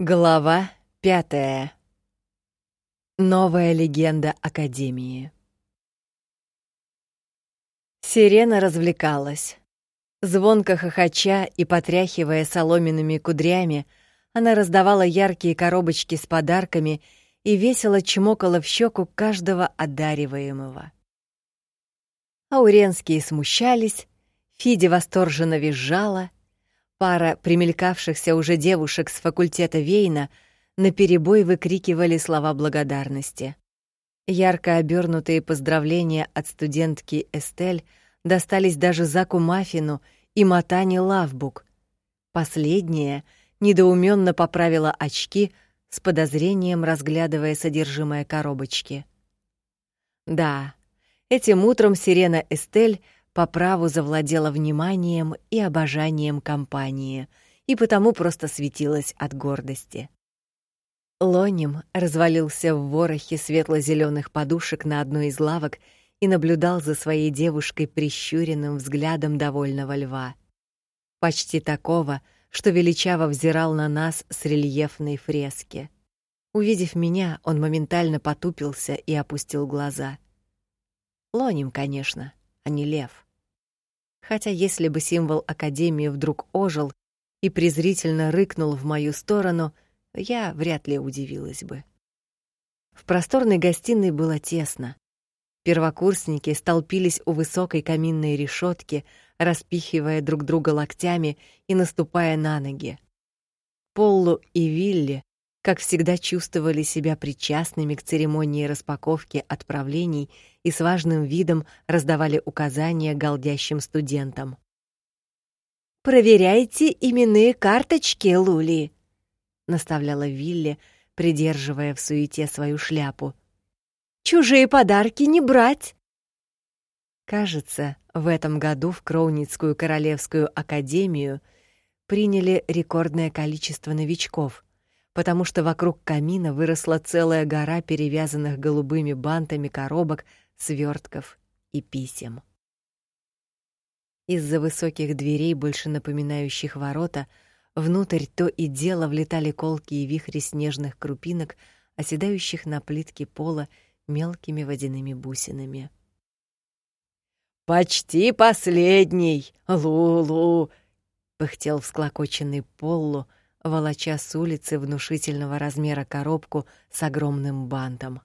Глава пятая. Новая легенда Академии. Сирена развлекалась. Звонко хохоча и потряхивая соломенными кудрями, она раздавала яркие коробочки с подарками и весело чмокала в щеку каждого одариваемого. Ауренские смущались, Фиди восторженно визжала — Пара примелькавшихся уже девушек с факультета Вейна наперебой выкрикивали слова благодарности. Ярко обернутые поздравления от студентки Эстель достались даже Заку Мафину и Матане Лавбук. Последняя недоуменно поправила очки, с подозрением разглядывая содержимое коробочки. Да, этим утром сирена Эстель по праву завладела вниманием и обожанием компании и потому просто светилась от гордости. Лоним развалился в ворохе светло зеленых подушек на одной из лавок и наблюдал за своей девушкой прищуренным взглядом довольного льва. Почти такого, что величаво взирал на нас с рельефной фрески. Увидев меня, он моментально потупился и опустил глаза. Лоним, конечно, а не лев хотя если бы символ Академии вдруг ожил и презрительно рыкнул в мою сторону, я вряд ли удивилась бы. В просторной гостиной было тесно. Первокурсники столпились у высокой каминной решетки, распихивая друг друга локтями и наступая на ноги. Поллу и Вилли как всегда чувствовали себя причастными к церемонии распаковки отправлений и с важным видом раздавали указания голдящим студентам. Проверяйте именные карточки, Лули, наставляла Вилли, придерживая в суете свою шляпу. Чужие подарки не брать. Кажется, в этом году в Кроуницкую королевскую академию приняли рекордное количество новичков потому что вокруг камина выросла целая гора перевязанных голубыми бантами коробок, свертков и писем. Из-за высоких дверей, больше напоминающих ворота, внутрь то и дело влетали колкие вихри снежных крупинок, оседающих на плитке пола мелкими водяными бусинами. Почти последний, Лулу, пыхтел всклокоченный Поллу, волоча с улицы внушительного размера коробку с огромным бантом.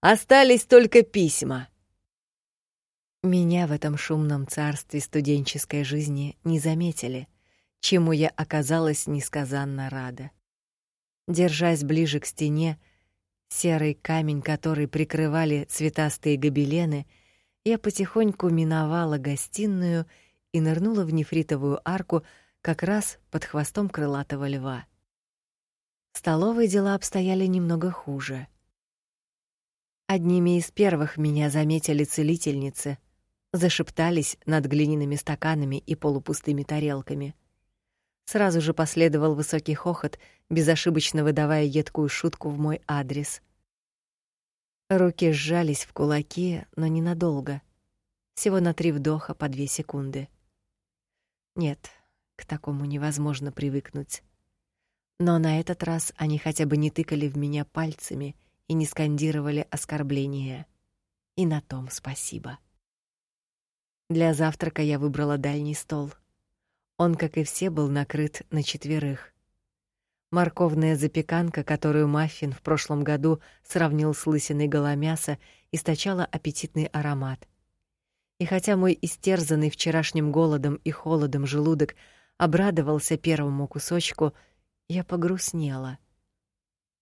Остались только письма. Меня в этом шумном царстве студенческой жизни не заметили, чему я оказалась несказанно рада. Держась ближе к стене, серый камень, который прикрывали цветастые гобелены, я потихоньку миновала гостиную и нырнула в нефритовую арку, как раз под хвостом крылатого льва. В столовой дела обстояли немного хуже. Одними из первых меня заметили целительницы, зашептались над глиняными стаканами и полупустыми тарелками. Сразу же последовал высокий хохот, безошибочно выдавая едкую шутку в мой адрес. Руки сжались в кулаки, но ненадолго. Всего на три вдоха по две секунды. Нет, к такому невозможно привыкнуть. Но на этот раз они хотя бы не тыкали в меня пальцами и не скандировали оскорбления. И на том спасибо. Для завтрака я выбрала дальний стол. Он, как и все, был накрыт на четверых. Морковная запеканка, которую Маффин в прошлом году сравнил с лысиной голомяса, источала аппетитный аромат. И хотя мой истерзанный вчерашним голодом и холодом желудок обрадовался первому кусочку, я погрустнела.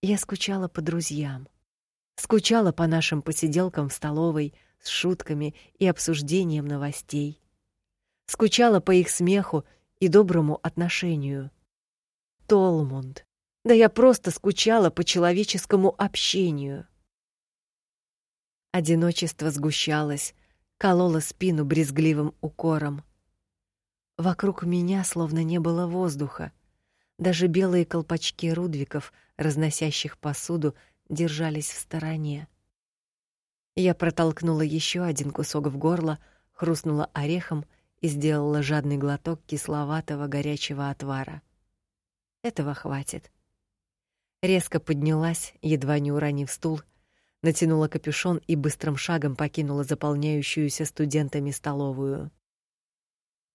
Я скучала по друзьям. Скучала по нашим посиделкам в столовой с шутками и обсуждением новостей. Скучала по их смеху и доброму отношению. Толмунд. Да я просто скучала по человеческому общению. Одиночество сгущалось, кололо спину брезгливым укором. Вокруг меня словно не было воздуха. Даже белые колпачки рудвиков, разносящих посуду, держались в стороне. Я протолкнула еще один кусок в горло, хрустнула орехом и сделала жадный глоток кисловатого горячего отвара. Этого хватит. Резко поднялась, едва не уронив стул, натянула капюшон и быстрым шагом покинула заполняющуюся студентами столовую.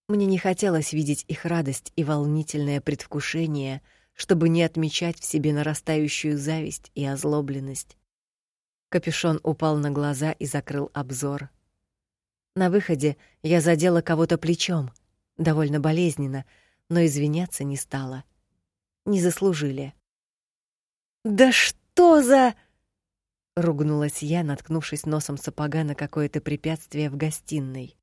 Мне не хотелось видеть их радость и волнительное предвкушение, чтобы не отмечать в себе нарастающую зависть и озлобленность. Капюшон упал на глаза и закрыл обзор. На выходе я задела кого-то плечом, довольно болезненно, но извиняться не стала. Не заслужили. Да что за ругнулась я, наткнувшись носом сапога на какое-то препятствие в гостиной.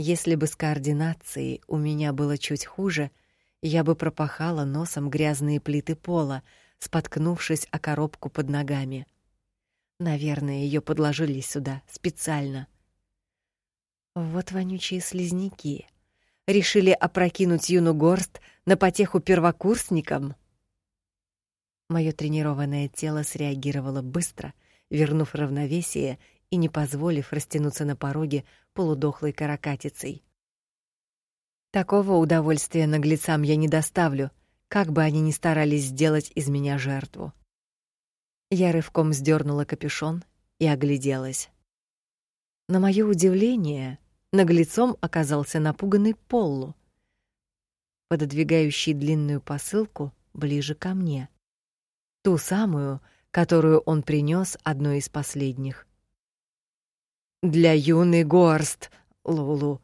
Если бы с координацией у меня было чуть хуже, я бы пропахала носом грязные плиты пола, споткнувшись о коробку под ногами. Наверное, ее подложили сюда специально. Вот вонючие слизняки. Решили опрокинуть юну горст на потеху первокурсникам. Мое тренированное тело среагировало быстро, вернув равновесие и не позволив растянуться на пороге полудохлой каракатицей. Такого удовольствия наглецам я не доставлю, как бы они ни старались сделать из меня жертву. Я рывком сдернула капюшон и огляделась. На мое удивление, наглецом оказался напуганный Поллу, пододвигающий длинную посылку ближе ко мне. Ту самую, которую он принес одной из последних для юный горст, Лулу,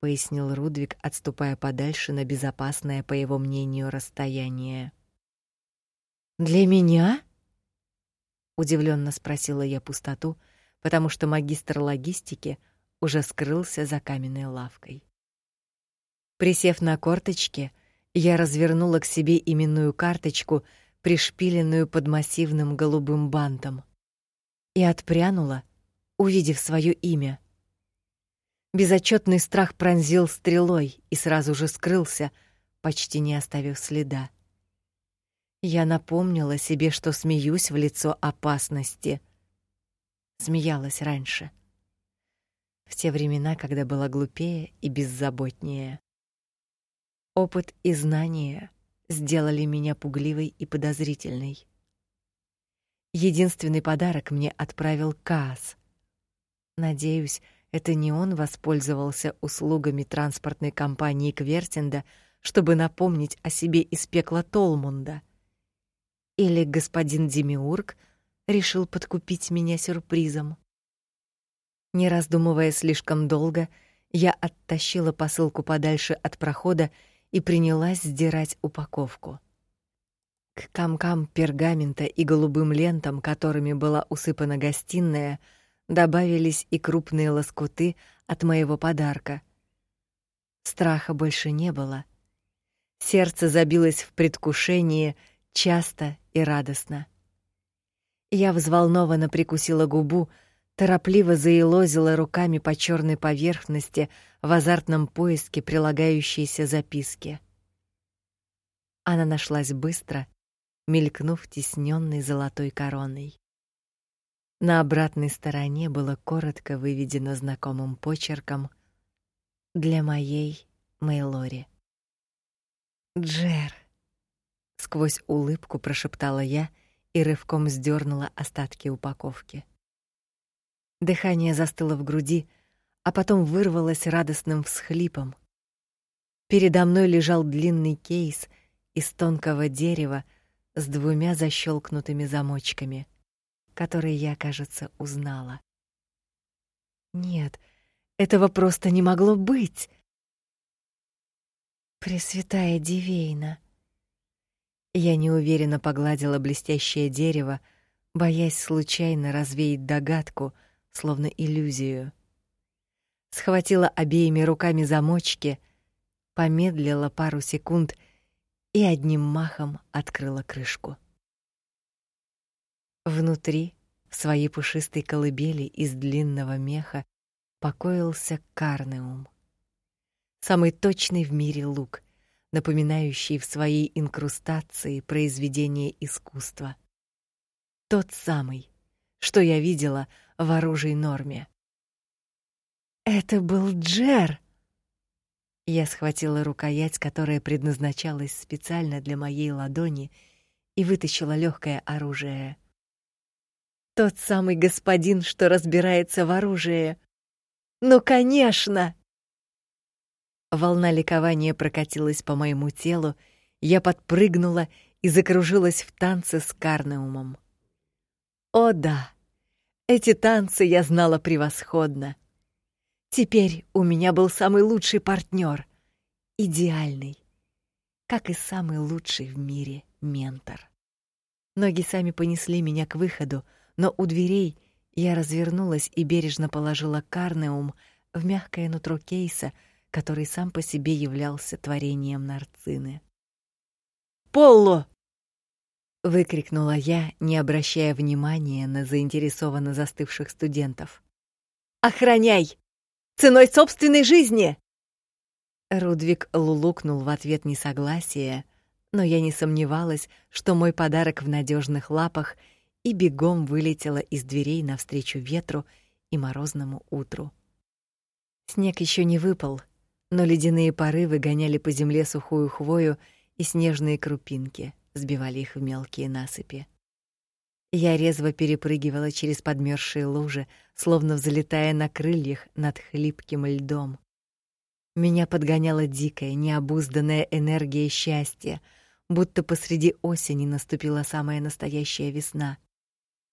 пояснил Рудвик, отступая подальше на безопасное, по его мнению, расстояние. Для меня? удивленно спросила я пустоту, потому что магистр логистики уже скрылся за каменной лавкой. Присев на корточки, я развернула к себе именную карточку, пришпиленную под массивным голубым бантом, и отпрянула, увидев свое имя. Безотчетный страх пронзил стрелой и сразу же скрылся, почти не оставив следа. Я напомнила себе, что смеюсь в лицо опасности. Смеялась раньше. В те времена, когда была глупее и беззаботнее. Опыт и знания сделали меня пугливой и подозрительной. Единственный подарок мне отправил Каас, Надеюсь, это не он воспользовался услугами транспортной компании Квертинда, чтобы напомнить о себе из пекла Толмунда. Или господин Демиург решил подкупить меня сюрпризом. Не раздумывая слишком долго, я оттащила посылку подальше от прохода и принялась сдирать упаковку. К комкам пергамента и голубым лентам, которыми была усыпана гостиная, — добавились и крупные лоскуты от моего подарка. Страха больше не было. Сердце забилось в предвкушении часто и радостно. Я взволнованно прикусила губу, торопливо заелозила руками по черной поверхности в азартном поиске прилагающейся записки. Она нашлась быстро, мелькнув тисненной золотой короной. На обратной стороне было коротко выведено знакомым почерком для моей Мейлори. Джер. Сквозь улыбку прошептала я и рывком сдернула остатки упаковки. Дыхание застыло в груди, а потом вырвалось радостным всхлипом. Передо мной лежал длинный кейс из тонкого дерева с двумя защелкнутыми замочками — который я, кажется, узнала. Нет, этого просто не могло быть. Пресвятая Дивейна. Я неуверенно погладила блестящее дерево, боясь случайно развеять догадку, словно иллюзию. Схватила обеими руками замочки, помедлила пару секунд и одним махом открыла крышку. Внутри, в своей пушистой колыбели из длинного меха, покоился карнеум. Самый точный в мире лук, напоминающий в своей инкрустации произведение искусства. Тот самый, что я видела в оружии норме. Это был Джер. Я схватила рукоять, которая предназначалась специально для моей ладони, и вытащила легкое оружие. Тот самый господин, что разбирается в оружии. Ну, конечно. Волна ликования прокатилась по моему телу, я подпрыгнула и закружилась в танце с Карнеумом. О да. Эти танцы я знала превосходно. Теперь у меня был самый лучший партнер, идеальный, как и самый лучший в мире ментор. Ноги сами понесли меня к выходу, но у дверей я развернулась и бережно положила карнеум в мягкое нутро кейса, который сам по себе являлся творением нарцины. «Полло!» — выкрикнула я, не обращая внимания на заинтересованно застывших студентов. «Охраняй! Ценой собственной жизни!» Рудвик лулукнул в ответ несогласие, но я не сомневалась, что мой подарок в надежных лапах и бегом вылетела из дверей навстречу ветру и морозному утру. Снег еще не выпал, но ледяные порывы гоняли по земле сухую хвою и снежные крупинки, сбивали их в мелкие насыпи. Я резво перепрыгивала через подмерзшие лужи, словно взлетая на крыльях над хлипким льдом. Меня подгоняла дикая, необузданная энергия счастья, будто посреди осени наступила самая настоящая весна.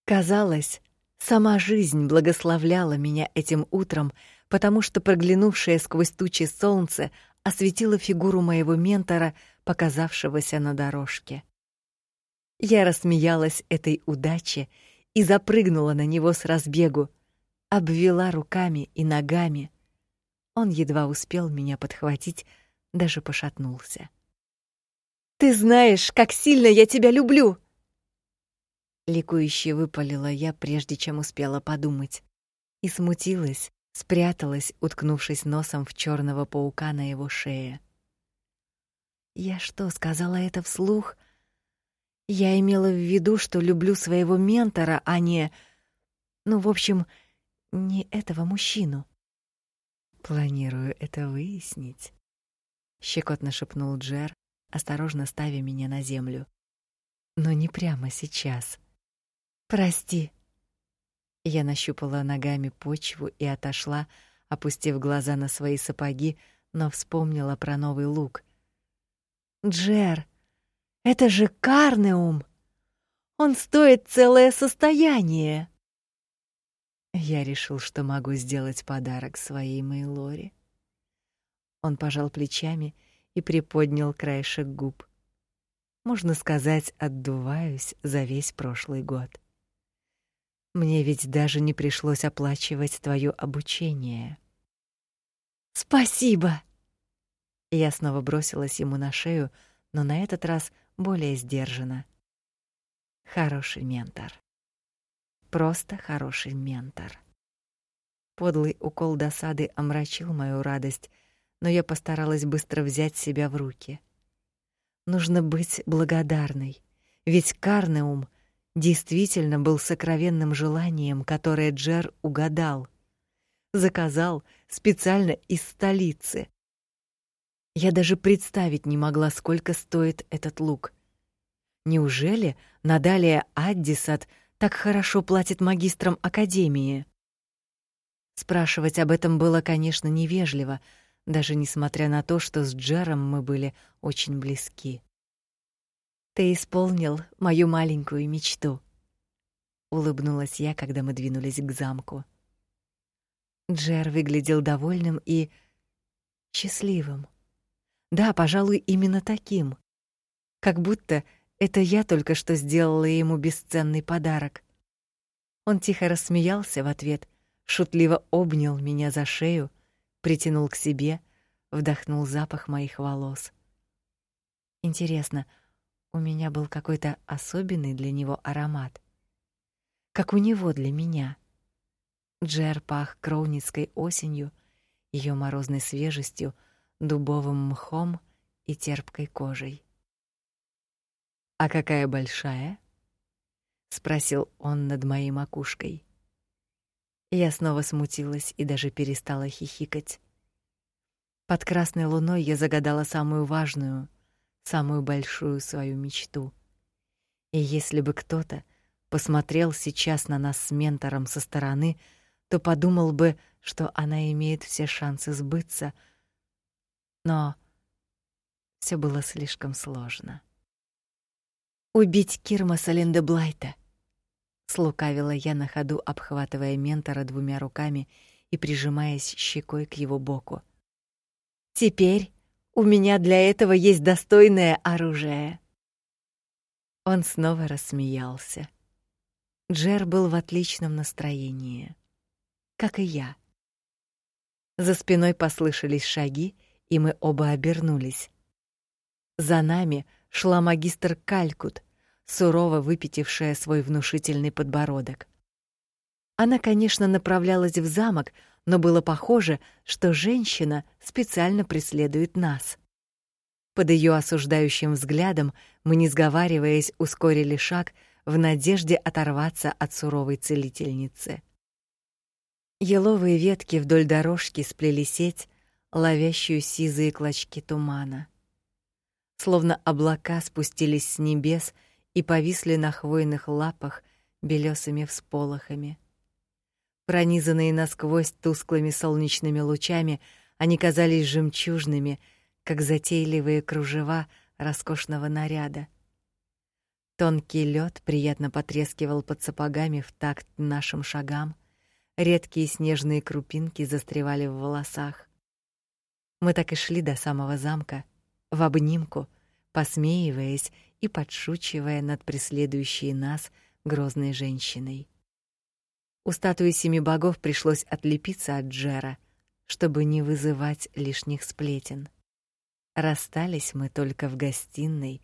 Казалось, сама жизнь благословляла меня этим утром, потому что проглянувшее сквозь тучи солнце осветило фигуру моего ментора, показавшегося на дорожке. Я рассмеялась этой удаче и запрыгнула на него с разбегу, обвела руками и ногами. Он едва успел меня подхватить, даже пошатнулся. Ты знаешь, как сильно я тебя люблю, ликующе выпалила я, прежде чем успела подумать, и смутилась, спряталась, уткнувшись носом в черного паука на его шее. Я что, сказала это вслух? Я имела в виду, что люблю своего ментора, а не ну, в общем, не этого мужчину. Планирую это выяснить, щекотно шепнул Джер, осторожно ставя меня на землю. Но не прямо сейчас. Прости. Я нащупала ногами почву и отошла, опустив глаза на свои сапоги, но вспомнила про новый лук. Джер, это же карнеум. Он стоит целое состояние. Я решил, что могу сделать подарок своей Мейлоре. Он пожал плечами и приподнял краешек губ. Можно сказать, отдуваюсь за весь прошлый год. Мне ведь даже не пришлось оплачивать твое обучение. Спасибо. Я снова бросилась ему на шею, но на этот раз более сдержанно. Хороший ментор. Просто хороший ментор. Подлый укол досады омрачил мою радость, но я постаралась быстро взять себя в руки. Нужно быть благодарной, ведь Карнеум действительно был сокровенным желанием, которое Джер угадал. Заказал специально из столицы, я даже представить не могла, сколько стоит этот лук. Неужели Надалия Аддисат так хорошо платит магистрам академии? Спрашивать об этом было, конечно, невежливо, даже несмотря на то, что с Джером мы были очень близки. Ты исполнил мою маленькую мечту, улыбнулась я, когда мы двинулись к замку. Джер выглядел довольным и счастливым. Да, пожалуй, именно таким. Как будто это я только что сделала ему бесценный подарок. Он тихо рассмеялся в ответ, шутливо обнял меня за шею, притянул к себе, вдохнул запах моих волос. Интересно, у меня был какой-то особенный для него аромат, как у него для меня. Джер пах кроуницкой осенью, ее морозной свежестью, дубовым мхом и терпкой кожей. А какая большая? спросил он над моей макушкой. Я снова смутилась и даже перестала хихикать. Под красной луной я загадала самую важную, самую большую свою мечту. И если бы кто-то посмотрел сейчас на нас с ментором со стороны, то подумал бы, что она имеет все шансы сбыться. Но все было слишком сложно. Убить Кирмаса Линдеблайта. Слукавила я на ходу, обхватывая ментора двумя руками и прижимаясь щекой к его боку. Теперь у меня для этого есть достойное оружие. Он снова рассмеялся. Джер был в отличном настроении, как и я. За спиной послышались шаги, и мы оба обернулись. За нами шла магистр Калькут, сурово выпятившая свой внушительный подбородок. Она, конечно, направлялась в замок, но было похоже, что женщина специально преследует нас. Под ее осуждающим взглядом мы, не сговариваясь, ускорили шаг в надежде оторваться от суровой целительницы. Еловые ветки вдоль дорожки сплели сеть, ловящую сизые клочки тумана. Словно облака спустились с небес и повисли на хвойных лапах белесыми всполохами. Пронизанные насквозь тусклыми солнечными лучами, они казались жемчужными, как затейливые кружева роскошного наряда. Тонкий лед приятно потрескивал под сапогами в такт нашим шагам. Редкие снежные крупинки застревали в волосах. Мы так и шли до самого замка, в обнимку, посмеиваясь и подшучивая над преследующей нас грозной женщиной. У статуи семи богов пришлось отлепиться от Джера, чтобы не вызывать лишних сплетен. Расстались мы только в гостиной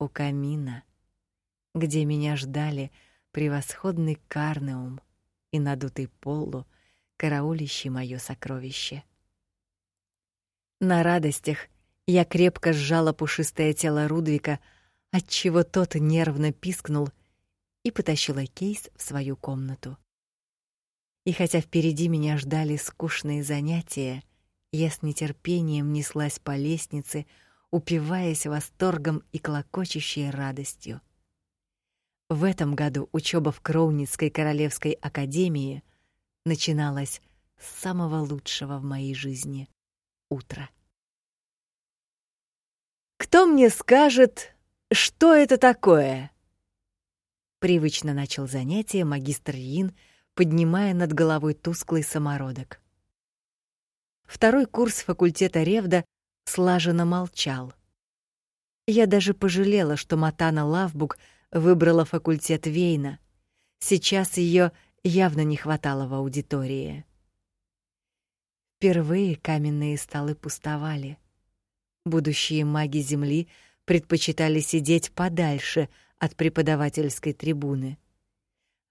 у камина, где меня ждали превосходный карнеум и надутый полу, караулищий моё сокровище. На радостях я крепко сжала пушистое тело Рудвика, отчего тот нервно пискнул и потащила кейс в свою комнату. И хотя впереди меня ждали скучные занятия, я с нетерпением неслась по лестнице, упиваясь восторгом и клокочущей радостью. В этом году учёба в Кроуницкой королевской академии начиналась с самого лучшего в моей жизни утра. Кто мне скажет, что это такое? Привычно начал занятие магистр Йин, поднимая над головой тусклый самородок. Второй курс факультета Ревда слаженно молчал. Я даже пожалела, что Матана Лавбук выбрала факультет Вейна. Сейчас ее явно не хватало в аудитории. Впервые каменные столы пустовали. Будущие маги Земли предпочитали сидеть подальше от преподавательской трибуны.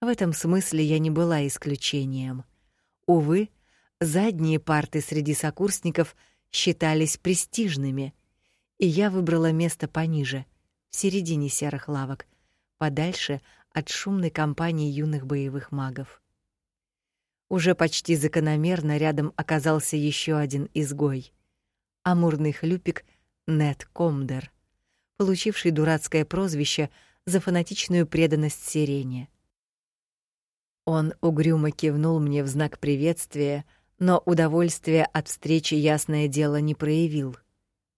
В этом смысле я не была исключением. Увы, задние парты среди сокурсников считались престижными, и я выбрала место пониже, в середине серых лавок, подальше от шумной компании юных боевых магов. Уже почти закономерно рядом оказался еще один изгой амурный хлюпик Нет Комдер, получивший дурацкое прозвище за фанатичную преданность сирене. Он угрюмо кивнул мне в знак приветствия, но удовольствия от встречи ясное дело не проявил,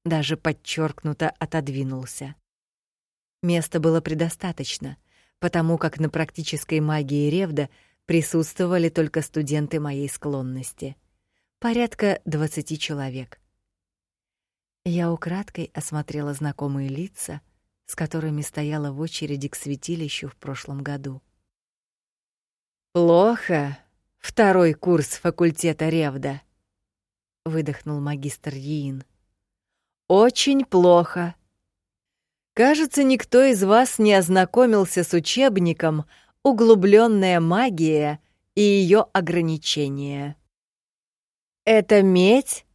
даже подчеркнуто отодвинулся. Места было предостаточно, потому как на практической магии Ревда присутствовали только студенты моей склонности. Порядка двадцати человек. Я украдкой осмотрела знакомые лица, с которыми стояла в очереди к святилищу в прошлом году. Плохо. Второй курс факультета Ревда, выдохнул магистр Йин. Очень плохо. Кажется, никто из вас не ознакомился с учебником Углубленная магия и ее ограничения. Это медь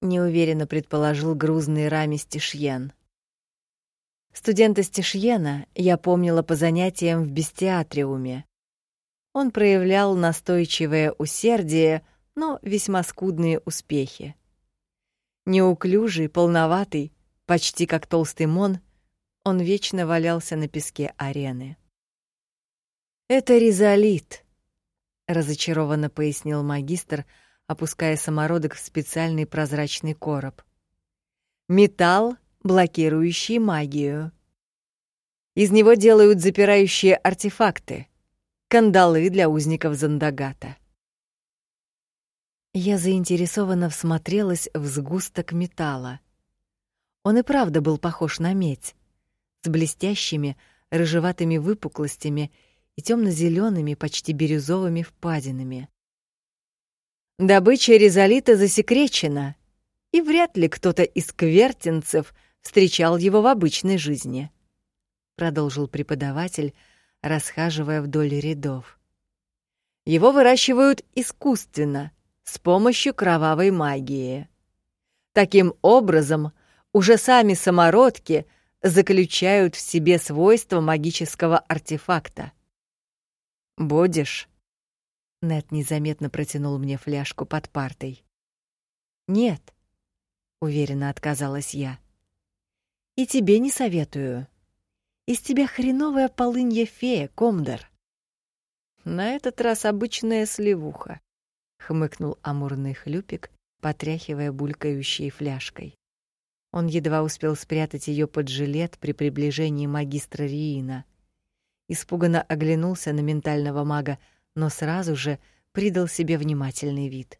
неуверенно предположил грузный Рами Стишьен. Студента Стишьена я помнила по занятиям в бестиатриуме. Он проявлял настойчивое усердие, но весьма скудные успехи. Неуклюжий, полноватый, почти как толстый мон, он вечно валялся на песке арены. Это ризолит, разочарованно пояснил магистр, опуская самородок в специальный прозрачный короб. Металл, блокирующий магию. Из него делают запирающие артефакты, кандалы для узников Зандагата. Я заинтересованно всмотрелась в сгусток металла. Он и правда был похож на медь, с блестящими рыжеватыми выпуклостями и темно зелеными почти бирюзовыми впадинами. Добыча резолита засекречена, и вряд ли кто-то из квертинцев встречал его в обычной жизни, продолжил преподаватель, расхаживая вдоль рядов. Его выращивают искусственно, с помощью кровавой магии. Таким образом, уже сами самородки заключают в себе свойства магического артефакта. «Будешь?» Нет незаметно протянул мне фляжку под партой. «Нет», — уверенно отказалась я. «И тебе не советую. Из тебя хреновая полынья фея, Комдор». На этот раз обычная сливуха, хмыкнул амурный хлюпик, потряхивая булькающей фляжкой. Он едва успел спрятать ее под жилет при приближении магистра Риина. Испуганно оглянулся на ментального мага, но сразу же придал себе внимательный вид.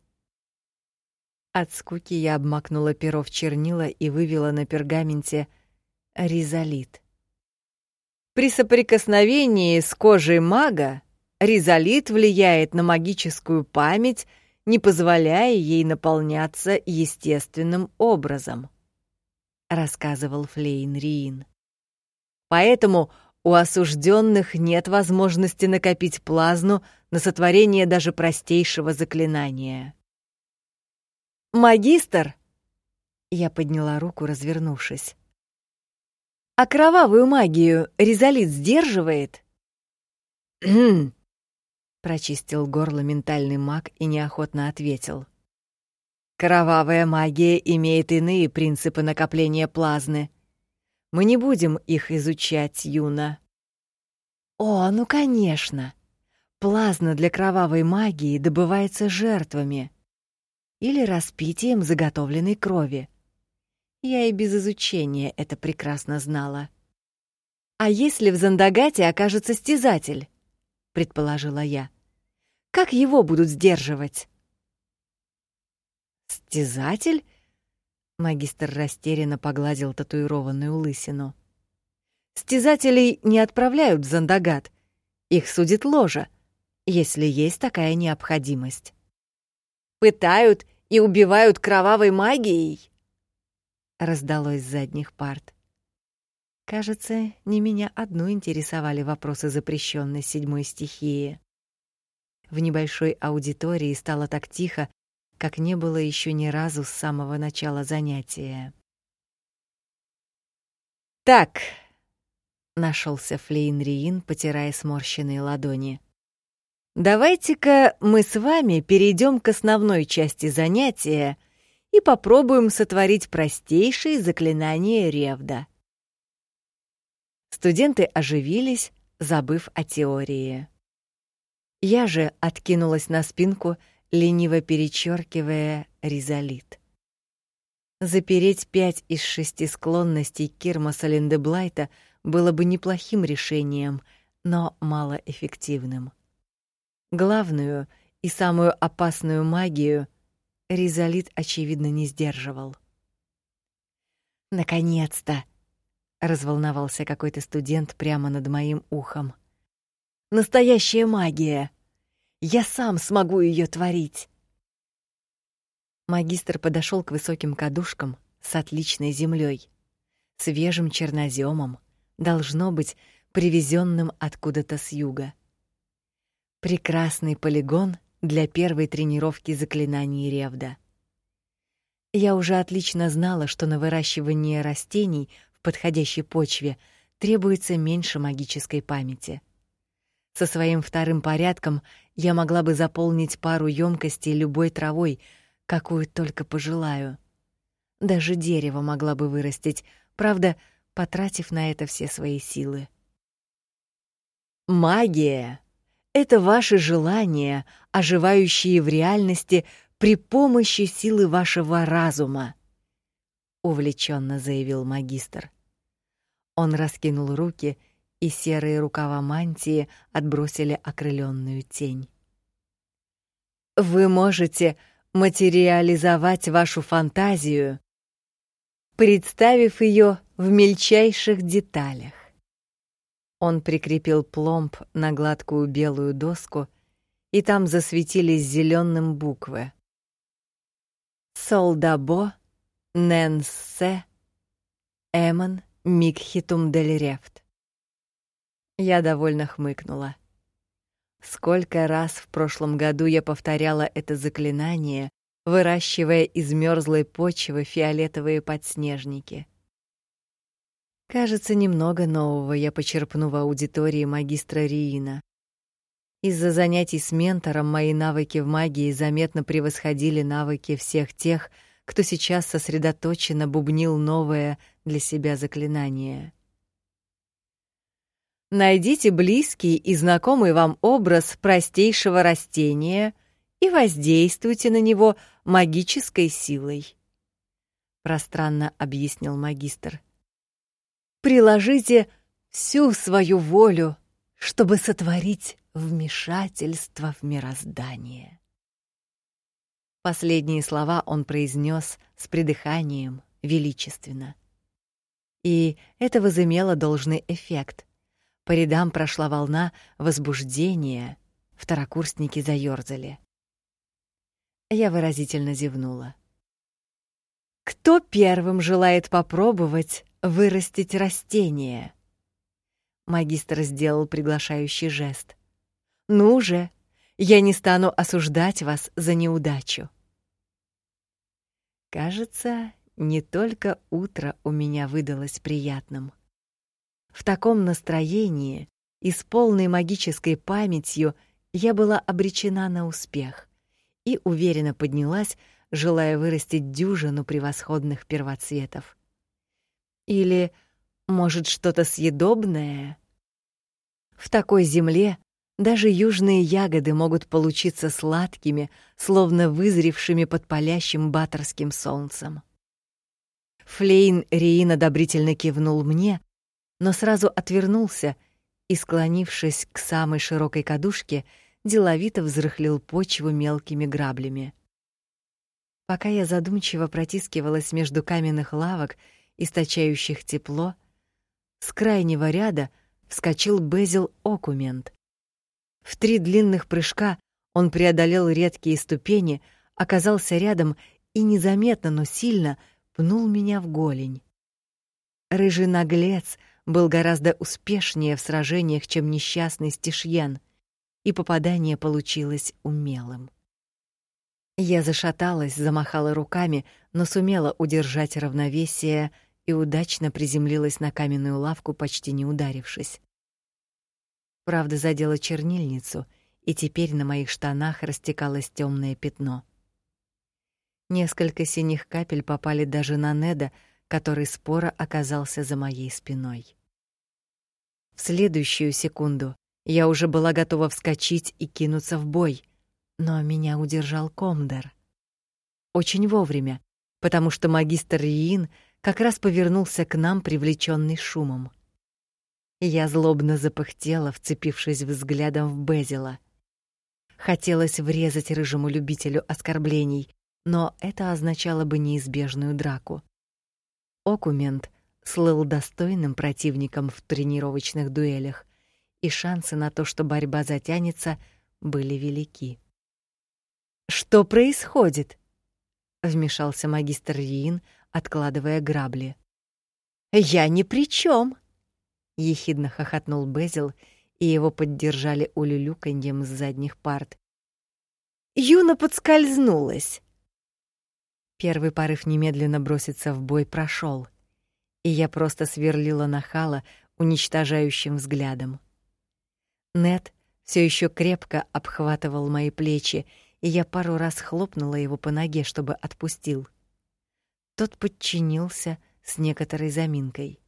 От скуки я обмакнула перо в чернила и вывела на пергаменте ризолит. При соприкосновении с кожей мага Ризолит влияет на магическую память, не позволяя ей наполняться естественным образом, рассказывал Флейн Риин. Поэтому у осужденных нет возможности накопить плазму на сотворение даже простейшего заклинания. Магистр, я подняла руку, развернувшись. А кровавую магию Ризолит сдерживает? Прочистил горло ментальный маг и неохотно ответил. Кровавая магия имеет иные принципы накопления плазмы. Мы не будем их изучать, Юна. О, ну конечно. Плазма для кровавой магии добывается жертвами или распитием заготовленной крови. Я и без изучения это прекрасно знала. А если в Зандагате окажется стезатель? предположила я. Как его будут сдерживать? Стезатель? Магистр растерянно погладил татуированную лысину. Стезателей не отправляют в Зандагат. Их судит ложа, если есть такая необходимость. Пытают и убивают кровавой магией? Раздалось с задних парт. Кажется, не меня одну интересовали вопросы запрещенной седьмой стихии. В небольшой аудитории стало так тихо, как не было еще ни разу с самого начала занятия. Так, нашелся Флейнриин, потирая сморщенные ладони. Давайте-ка мы с вами перейдем к основной части занятия и попробуем сотворить простейшие заклинания Ревда. Студенты оживились, забыв о теории. Я же откинулась на спинку, лениво перечеркивая ризолит. Запереть пять из шести склонностей Кирмаса Линдеблайта было бы неплохим решением, но малоэффективным. Главную и самую опасную магию ризолит очевидно не сдерживал. Наконец-то, разволновался какой-то студент прямо над моим ухом. Настоящая магия. Я сам смогу ее творить. Магистр подошел к высоким кадушкам с отличной землей, свежим черноземом, должно быть, привезенным откуда-то с юга. Прекрасный полигон для первой тренировки заклинаний Ревда. Я уже отлично знала, что на выращивание растений подходящей почве требуется меньше магической памяти. Со своим вторым порядком я могла бы заполнить пару ёмкостей любой травой, какую только пожелаю. Даже дерево могла бы вырастить, правда, потратив на это все свои силы. Магия — это ваши желания, оживающие в реальности при помощи силы вашего разума, увлеченно заявил магистр. Он раскинул руки, и серые рукава мантии отбросили окрыленную тень. Вы можете материализовать вашу фантазию, представив ее в мельчайших деталях. Он прикрепил пломб на гладкую белую доску, и там засветились зеленым буквы. Солдабо Ненсе Эмон Микхитум дель. Я довольно хмыкнула. Сколько раз в прошлом году я повторяла это заклинание, выращивая из мёрзлой почвы фиолетовые подснежники. Кажется, немного нового я почерпну в аудитории магистра Риина. Из-за занятий с ментором мои навыки в магии заметно превосходили навыки всех тех, кто сейчас сосредоточенно бубнил новое для себя заклинание. Найдите близкий и знакомый вам образ простейшего растения и воздействуйте на него магической силой. Пространно объяснил магистр. Приложите всю свою волю, чтобы сотворить вмешательство в мироздание. Последние слова он произнес с придыханием, величественно. И это возымело должный эффект. По рядам прошла волна возбуждения, второкурсники заёрзали. Я выразительно зевнула. Кто первым желает попробовать вырастить растение? Магистр сделал приглашающий жест. Ну же, я не стану осуждать вас за неудачу. Кажется, не только утро у меня выдалось приятным. В таком настроении и с полной магической памятью я была обречена на успех и уверенно поднялась, желая вырастить дюжину превосходных первоцветов. Или, может, что-то съедобное? В такой земле даже южные ягоды могут получиться сладкими, словно вызревшими под палящим баторским солнцем. Флейн Риин одобрительно кивнул мне, но сразу отвернулся и, склонившись к самой широкой кадушке, деловито взрыхлил почву мелкими граблями. Пока я задумчиво протискивалась между каменных лавок, источающих тепло, с крайнего ряда вскочил Безил Окумент. В три длинных прыжка он преодолел редкие ступени, оказался рядом и незаметно, но сильно пнул меня в голень. Рыжий наглец — был гораздо успешнее в сражениях, чем несчастный Стишьен, и попадание получилось умелым. Я зашаталась, замахала руками, но сумела удержать равновесие и удачно приземлилась на каменную лавку, почти не ударившись. Правда, задела чернильницу, и теперь на моих штанах растекалось темное пятно. Несколько синих капель попали даже на Неда, который споро оказался за моей спиной. В следующую секунду я уже была готова вскочить и кинуться в бой, но меня удержал Комдер. Очень вовремя, потому что магистр Риин как раз повернулся к нам, привлеченный шумом. Я злобно запыхтела, вцепившись взглядом в Безила. Хотелось врезать рыжему любителю оскорблений, но это означало бы неизбежную драку. Окумент слыл достойным противником в тренировочных дуэлях, и шансы на то, что борьба затянется, были велики. Что происходит? вмешался магистр Риин, откладывая грабли. Я ни при чем, ехидно хохотнул Безил, и его поддержали улюлюканьем с задних парт. Юна подскользнулась. Первый порыв немедленно броситься в бой прошел, и я просто сверлила нахала уничтожающим взглядом. Нет все еще крепко обхватывал мои плечи, и я пару раз хлопнула его по ноге, чтобы отпустил. Тот подчинился с некоторой заминкой.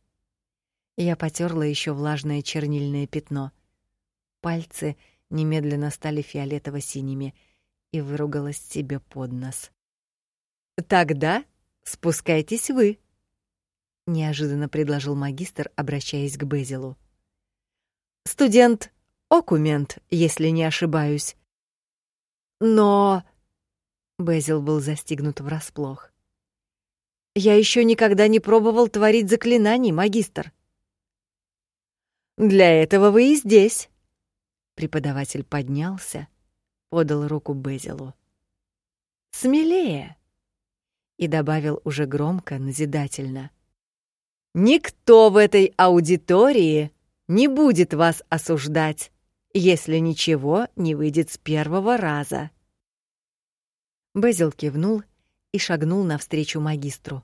Я потёрла ещё влажное чернильное пятно. Пальцы немедленно стали фиолетово-синими и выругалась себе под нос. Тогда спускайтесь вы, неожиданно предложил магистр, обращаясь к Безилу. Студент Окумент, если не ошибаюсь. Но Безил был застигнут врасплох. Я еще никогда не пробовал творить заклинаний, магистр. Для этого вы и здесь. Преподаватель поднялся, подал руку Безилу. Смелее. И добавил уже громко, назидательно: Никто в этой аудитории не будет вас осуждать, если ничего не выйдет с первого раза. Безил кивнул и шагнул навстречу магистру.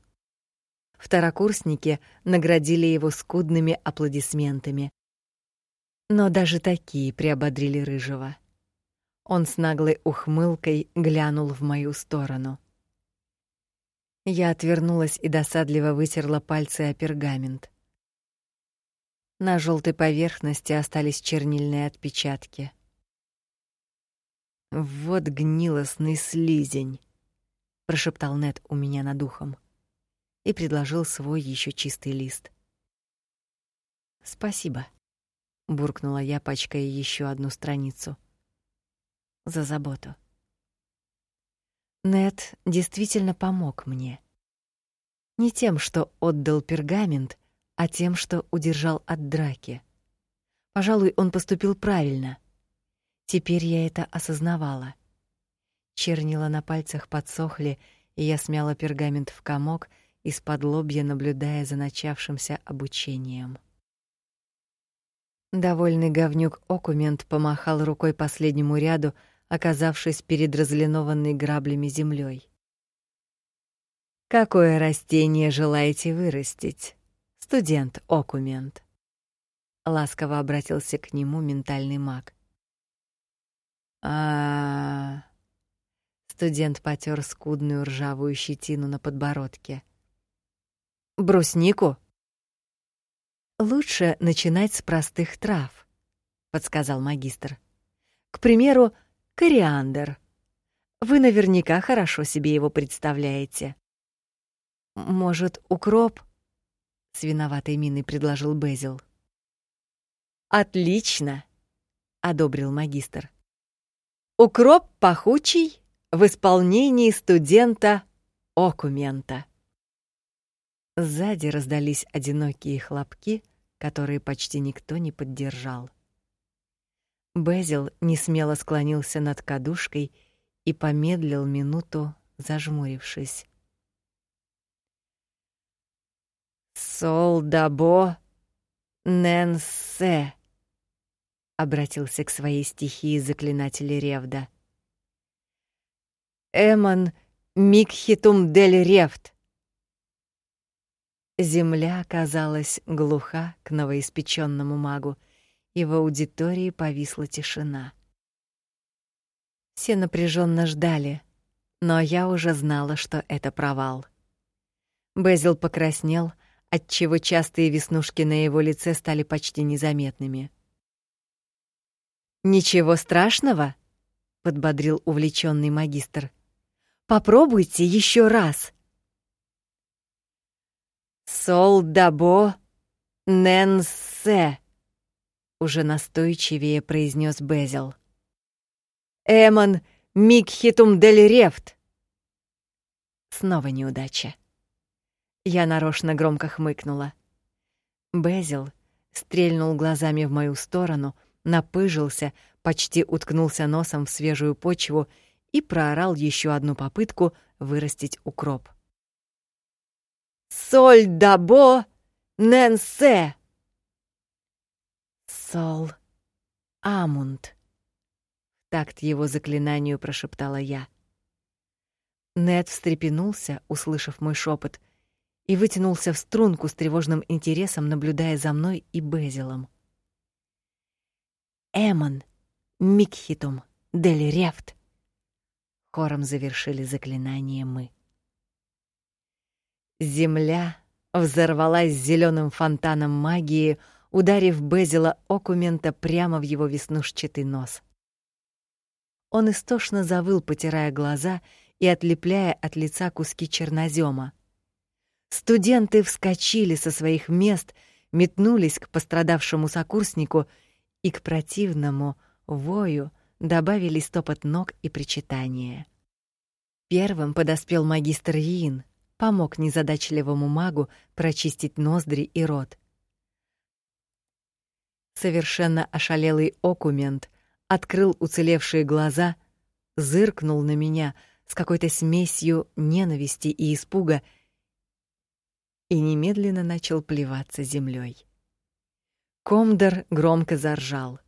Второкурсники наградили его скудными аплодисментами. Но даже такие приободрили рыжего. Он с наглой ухмылкой глянул в мою сторону. Я отвернулась и досадливо вытерла пальцы о пергамент. На желтой поверхности остались чернильные отпечатки. Вот гнилостный слизень, прошептал Нед у меня над ухом и предложил свой еще чистый лист. Спасибо, буркнула я, пачкая еще одну страницу. За заботу. Нед действительно помог мне. Не тем, что отдал пергамент, а тем, что удержал от драки. Пожалуй, он поступил правильно. Теперь я это осознавала. Чернила на пальцах подсохли, и я смяла пергамент в комок, из-под лобья наблюдая за начавшимся обучением. Довольный говнюк Окумент помахал рукой последнему ряду, оказавшись перед разлинованной граблями землей. Какое растение желаете вырастить, студент Окумент? Ласково обратился к нему ментальный маг. А, студент потёр скудную ржавую щетину на подбородке. Бруснику. Лучше начинать с простых трав, подсказал магистр. К примеру, кориандр. Вы наверняка хорошо себе его представляете. Может, укроп? С виноватой миной предложил Безил. Отлично, одобрил магистр. Укроп пахучий в исполнении студента Окумента. Сзади раздались одинокие хлопки, которые почти никто не поддержал. Безил несмело склонился над кадушкой и помедлил минуту, зажмурившись. Солдабо Ненсе обратился к своей стихии заклинатель Ревда. Эмон Микхитум дель Ревт. Земля казалась глуха к новоиспечённому магу, и в аудитории повисла тишина. Все напряженно ждали, но я уже знала, что это провал. Безил покраснел, отчего частые веснушки на его лице стали почти незаметными. Ничего страшного, подбодрил увлечённый магистр. Попробуйте ещё раз. Солдабо Ненсе, уже настойчивее произнёс Безил. Эмон Микхитум дель Рефт. Снова неудача. Я нарочно громко хмыкнула. Безил стрельнул глазами в мою сторону, напыжился, почти уткнулся носом в свежую почву и проорал еще одну попытку вырастить укроп. «Соль дабо ненсе!» «Сол амунд», — такт его заклинанию прошептала я. Нед встрепенулся, услышав мой шепот, и вытянулся в струнку с тревожным интересом, наблюдая за мной и Безилом. Эмон, Микхитум, Дель Рефт. Хором завершили заклинание мы. Земля взорвалась зеленым фонтаном магии, ударив Безила Окумента прямо в его веснушчатый нос. Он истошно завыл, потирая глаза и отлепляя от лица куски чернозема. Студенты вскочили со своих мест, метнулись к пострадавшему сокурснику и к противному вою добавились топот ног и причитания. Первым подоспел магистр Йин, помог незадачливому магу прочистить ноздри и рот. Совершенно ошалелый окумент открыл уцелевшие глаза, зыркнул на меня с какой-то смесью ненависти и испуга и немедленно начал плеваться землей. Комдор громко заржал.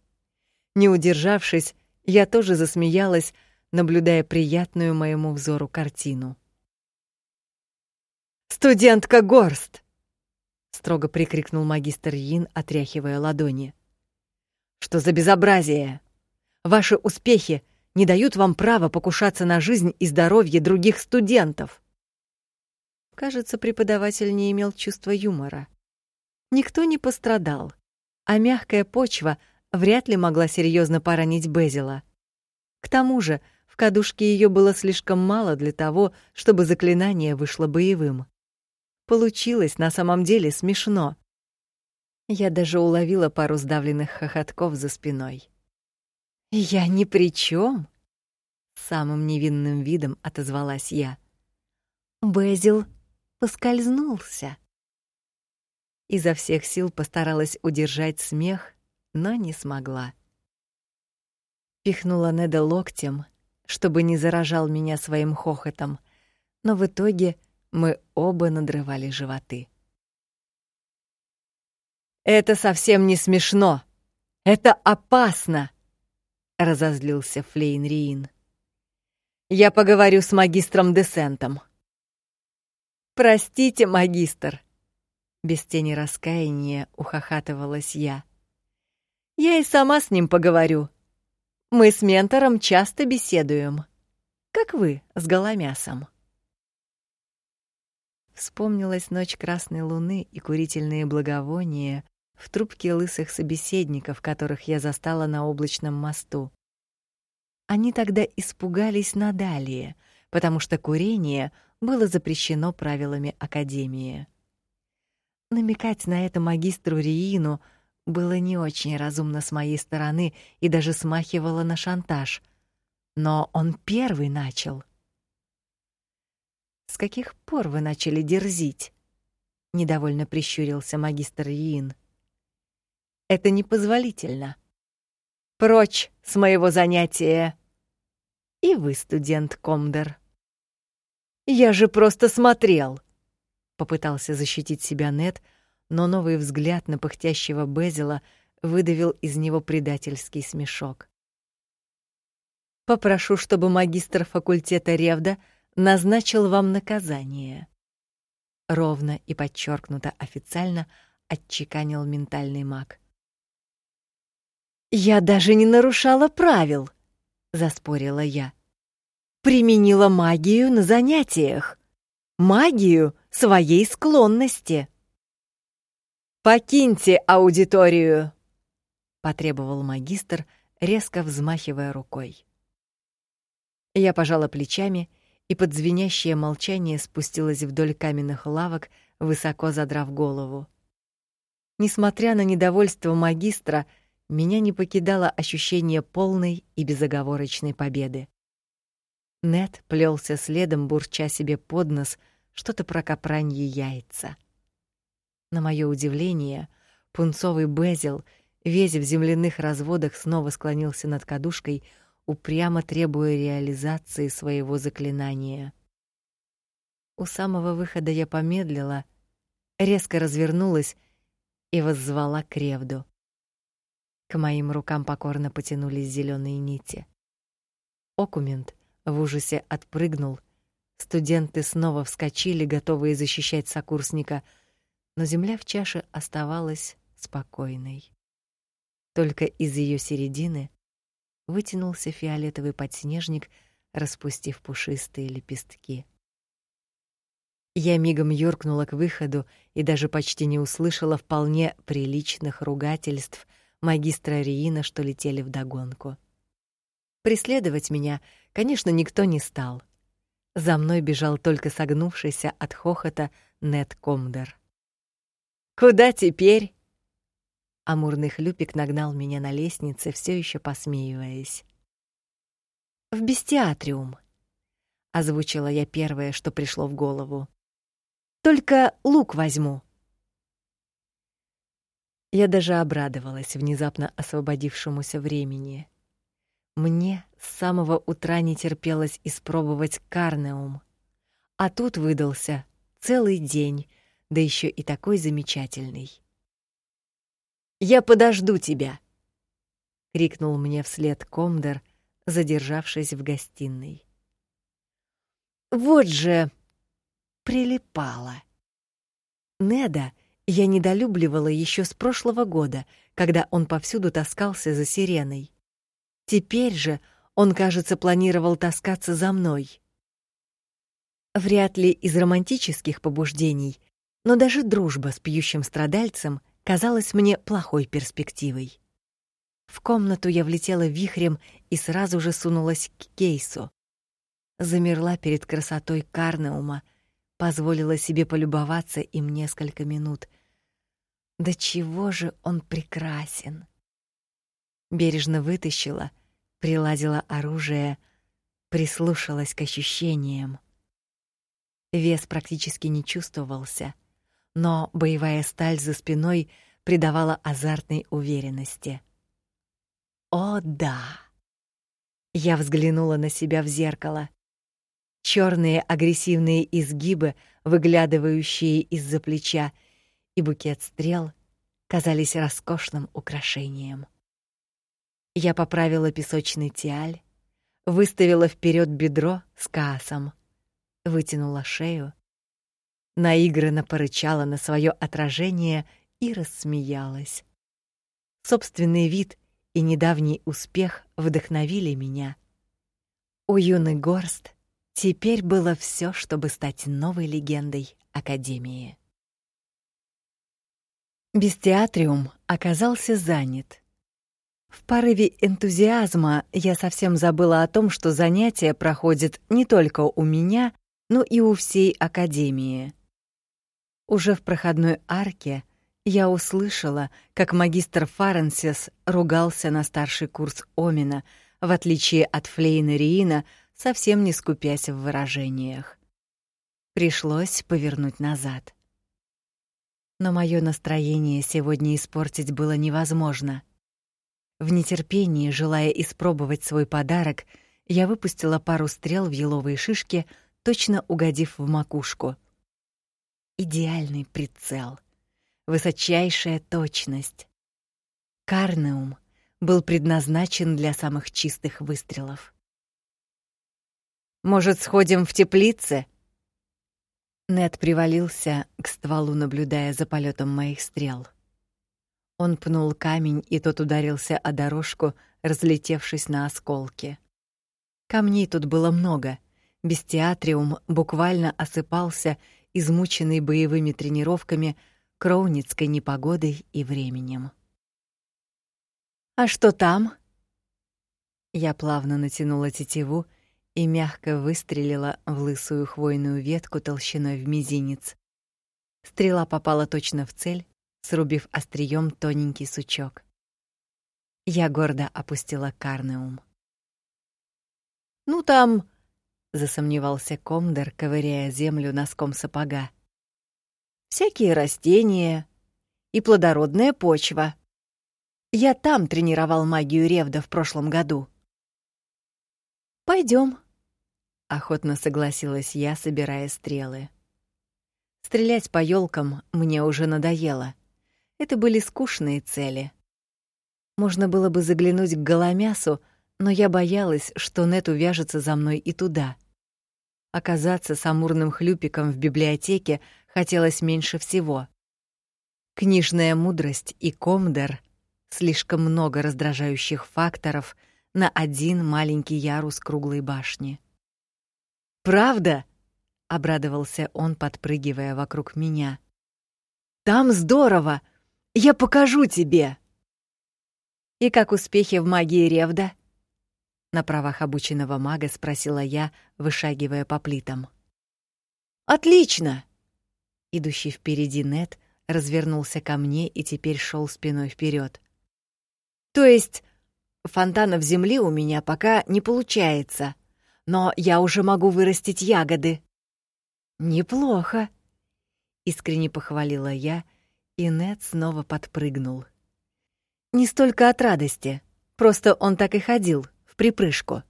Не удержавшись, я тоже засмеялась, наблюдая приятную моему взору картину. «Студентка Горст!» — строго прикрикнул магистр Йин, отряхивая ладони. «Что за безобразие? Ваши успехи не дают вам права покушаться на жизнь и здоровье других студентов!» Кажется, преподаватель не имел чувства юмора. Никто не пострадал, а мягкая почва вряд ли могла серьезно поранить Безила. К тому же, в кадушке ее было слишком мало для того, чтобы заклинание вышло боевым. Получилось на самом деле смешно. Я даже уловила пару сдавленных хохотков за спиной. «Я ни при чем, самым невинным видом отозвалась я. Безил поскользнулся. Изо всех сил постаралась удержать смех, но не смогла. Пихнула Неда локтем, чтобы не заражал меня своим хохотом, но в итоге мы оба надрывали животы. Это совсем не смешно. Это опасно, разозлился Флейн Я поговорю с магистром Десентом. Простите, магистр, без тени раскаяния ухахатывалась я. Я и сама с ним поговорю. Мы с ментором часто беседуем. Как вы с голомясом. Вспомнилась ночь красной луны и курительные благовония в трубке лысых собеседников, которых я застала на облачном мосту. Они тогда испугались надалее, потому что курение было запрещено правилами академии. Намекать на это магистру Риину — было не очень разумно с моей стороны и даже смахивало на шантаж. Но он первый начал. С каких пор вы начали дерзить? недовольно прищурился магистр Йин. Это непозволительно. Прочь с моего занятия. И вы, студент Комдер. Я же просто смотрел, попытался защитить себя Нет, но новый взгляд на пыхтящего Безила выдавил из него предательский смешок. Попрошу, чтобы магистр факультета Ревда назначил вам наказание. Ровно и подчеркнуто официально отчеканил ментальный маг. Я даже не нарушала правил, заспорила я. Применила магию на занятиях. Магию своей склонности. Покиньте аудиторию, потребовал магистр, резко взмахивая рукой. Я пожала плечами и под звенящее молчание спустилась вдоль каменных лавок, высоко задрав голову. Несмотря на недовольство магистра, меня не покидало ощущение полной и безоговорочной победы. Нет плелся следом, бурча себе под нос что-то про капраньи яйца. На мое удивление, пунцовый Безил, весь в земляных разводах, снова склонился над кадушкой, упрямо требуя реализации своего заклинания. У самого выхода я помедлила, резко развернулась и воззвала к Ревду. К моим рукам покорно потянулись зеленые нити. Окумент в ужасе отпрыгнул. Студенты снова вскочили, готовые защищать сокурсника — но земля в чаше оставалась спокойной. Только из ее середины вытянулся фиолетовый подснежник, распустив пушистые лепестки. Я мигом юркнула к выходу и даже почти не услышала вполне приличных ругательств магистра Риина, что летели вдогонку. Преследовать меня, конечно, никто не стал. За мной бежал только согнувшийся от хохота Нед Комдер. Куда теперь? Амурный хлюпик нагнал меня на лестнице, все еще посмеиваясь. В бестиатриум, озвучила я первое, что пришло в голову. Только лук возьму. Я даже обрадовалась внезапно освободившемуся времени. Мне с самого утра не терпелось испробовать карнеум, а тут выдался целый день, да еще и такой замечательный. Я подожду тебя, крикнул мне вслед Комдер, задержавшись в гостиной. Вот же прилипала. Неда я недолюбливала еще с прошлого года, когда он повсюду таскался за сиреной. Теперь же он, кажется, планировал таскаться за мной. Вряд ли из романтических побуждений, но даже дружба с пьющим страдальцем казалась мне плохой перспективой. В комнату я влетела вихрем и сразу же сунулась к кейсу. Замерла перед красотой Карнеума, позволила себе полюбоваться им несколько минут. Да чего же он прекрасен! Бережно вытащила, приладила оружие, прислушалась к ощущениям. Вес практически не чувствовался, но боевая сталь за спиной придавала азартной уверенности. О, да. Я взглянула на себя в зеркало. Черные агрессивные изгибы, выглядывающие из-за плеча, и букет стрел казались роскошным украшением. Я поправила песочный тиаль, выставила вперед бедро с каасом, вытянула шею, наигранно порычала на свое отражение и рассмеялась. Собственный вид и недавний успех вдохновили меня. У юной Горст теперь было все, чтобы стать новой легендой Академии. Бестиатриум оказался занят. В порыве энтузиазма я совсем забыла о том, что занятие проходит не только у меня, но и у всей академии. Уже в проходной арке я услышала, как магистр Фаренсис ругался на старший курс Омина, в отличие от Флейна Риина, совсем не скупясь в выражениях. Пришлось повернуть назад. Но мое настроение сегодня испортить было невозможно. В нетерпении, желая испробовать свой подарок, я выпустила пару стрел в еловые шишки, точно угодив в макушку. Идеальный прицел. Высочайшая точность. Карнеум был предназначен для самых чистых выстрелов. Может, сходим в теплице? Нед привалился к стволу, наблюдая за полетом моих стрел. Он пнул камень, и тот ударился о дорожку, разлетевшись на осколки. Камней тут было много. Бестиатриум буквально осыпался, измученный боевыми тренировками, кроуницкой непогодой и временем. А что там? Я плавно натянула тетиву и мягко выстрелила в лысую хвойную ветку толщиной в мизинец. Стрела попала точно в цель, срубив острием тоненький сучок. Я гордо опустила карнеум. Ну там, засомневался Комдер, ковыряя землю носком сапога. Всякие растения и плодородная почва. Я там тренировал магию Ревда в прошлом году. Пойдем, охотно согласилась я, собирая стрелы. Стрелять по елкам мне уже надоело. Это были скучные цели. Можно было бы заглянуть к голомясу, но я боялась, что Нет увяжется за мной и туда. Оказаться с амурным хлюпиком в библиотеке хотелось меньше всего. Книжная мудрость и комдер — слишком много раздражающих факторов на один маленький ярус круглой башни. «Правда?» обрадовался он, подпрыгивая вокруг меня. Там здорово. Я покажу тебе. И как успехи в магии Ревда? На правах обученного мага спросила я, вышагивая по плитам. Отлично. Идущий впереди Нет развернулся ко мне и теперь шел спиной вперед. То есть фонтанов земли у меня пока не получается, но я уже могу вырастить ягоды. Неплохо, искренне похвалила я, и Нет снова подпрыгнул. Не столько от радости, просто он так и ходил, припрыжку.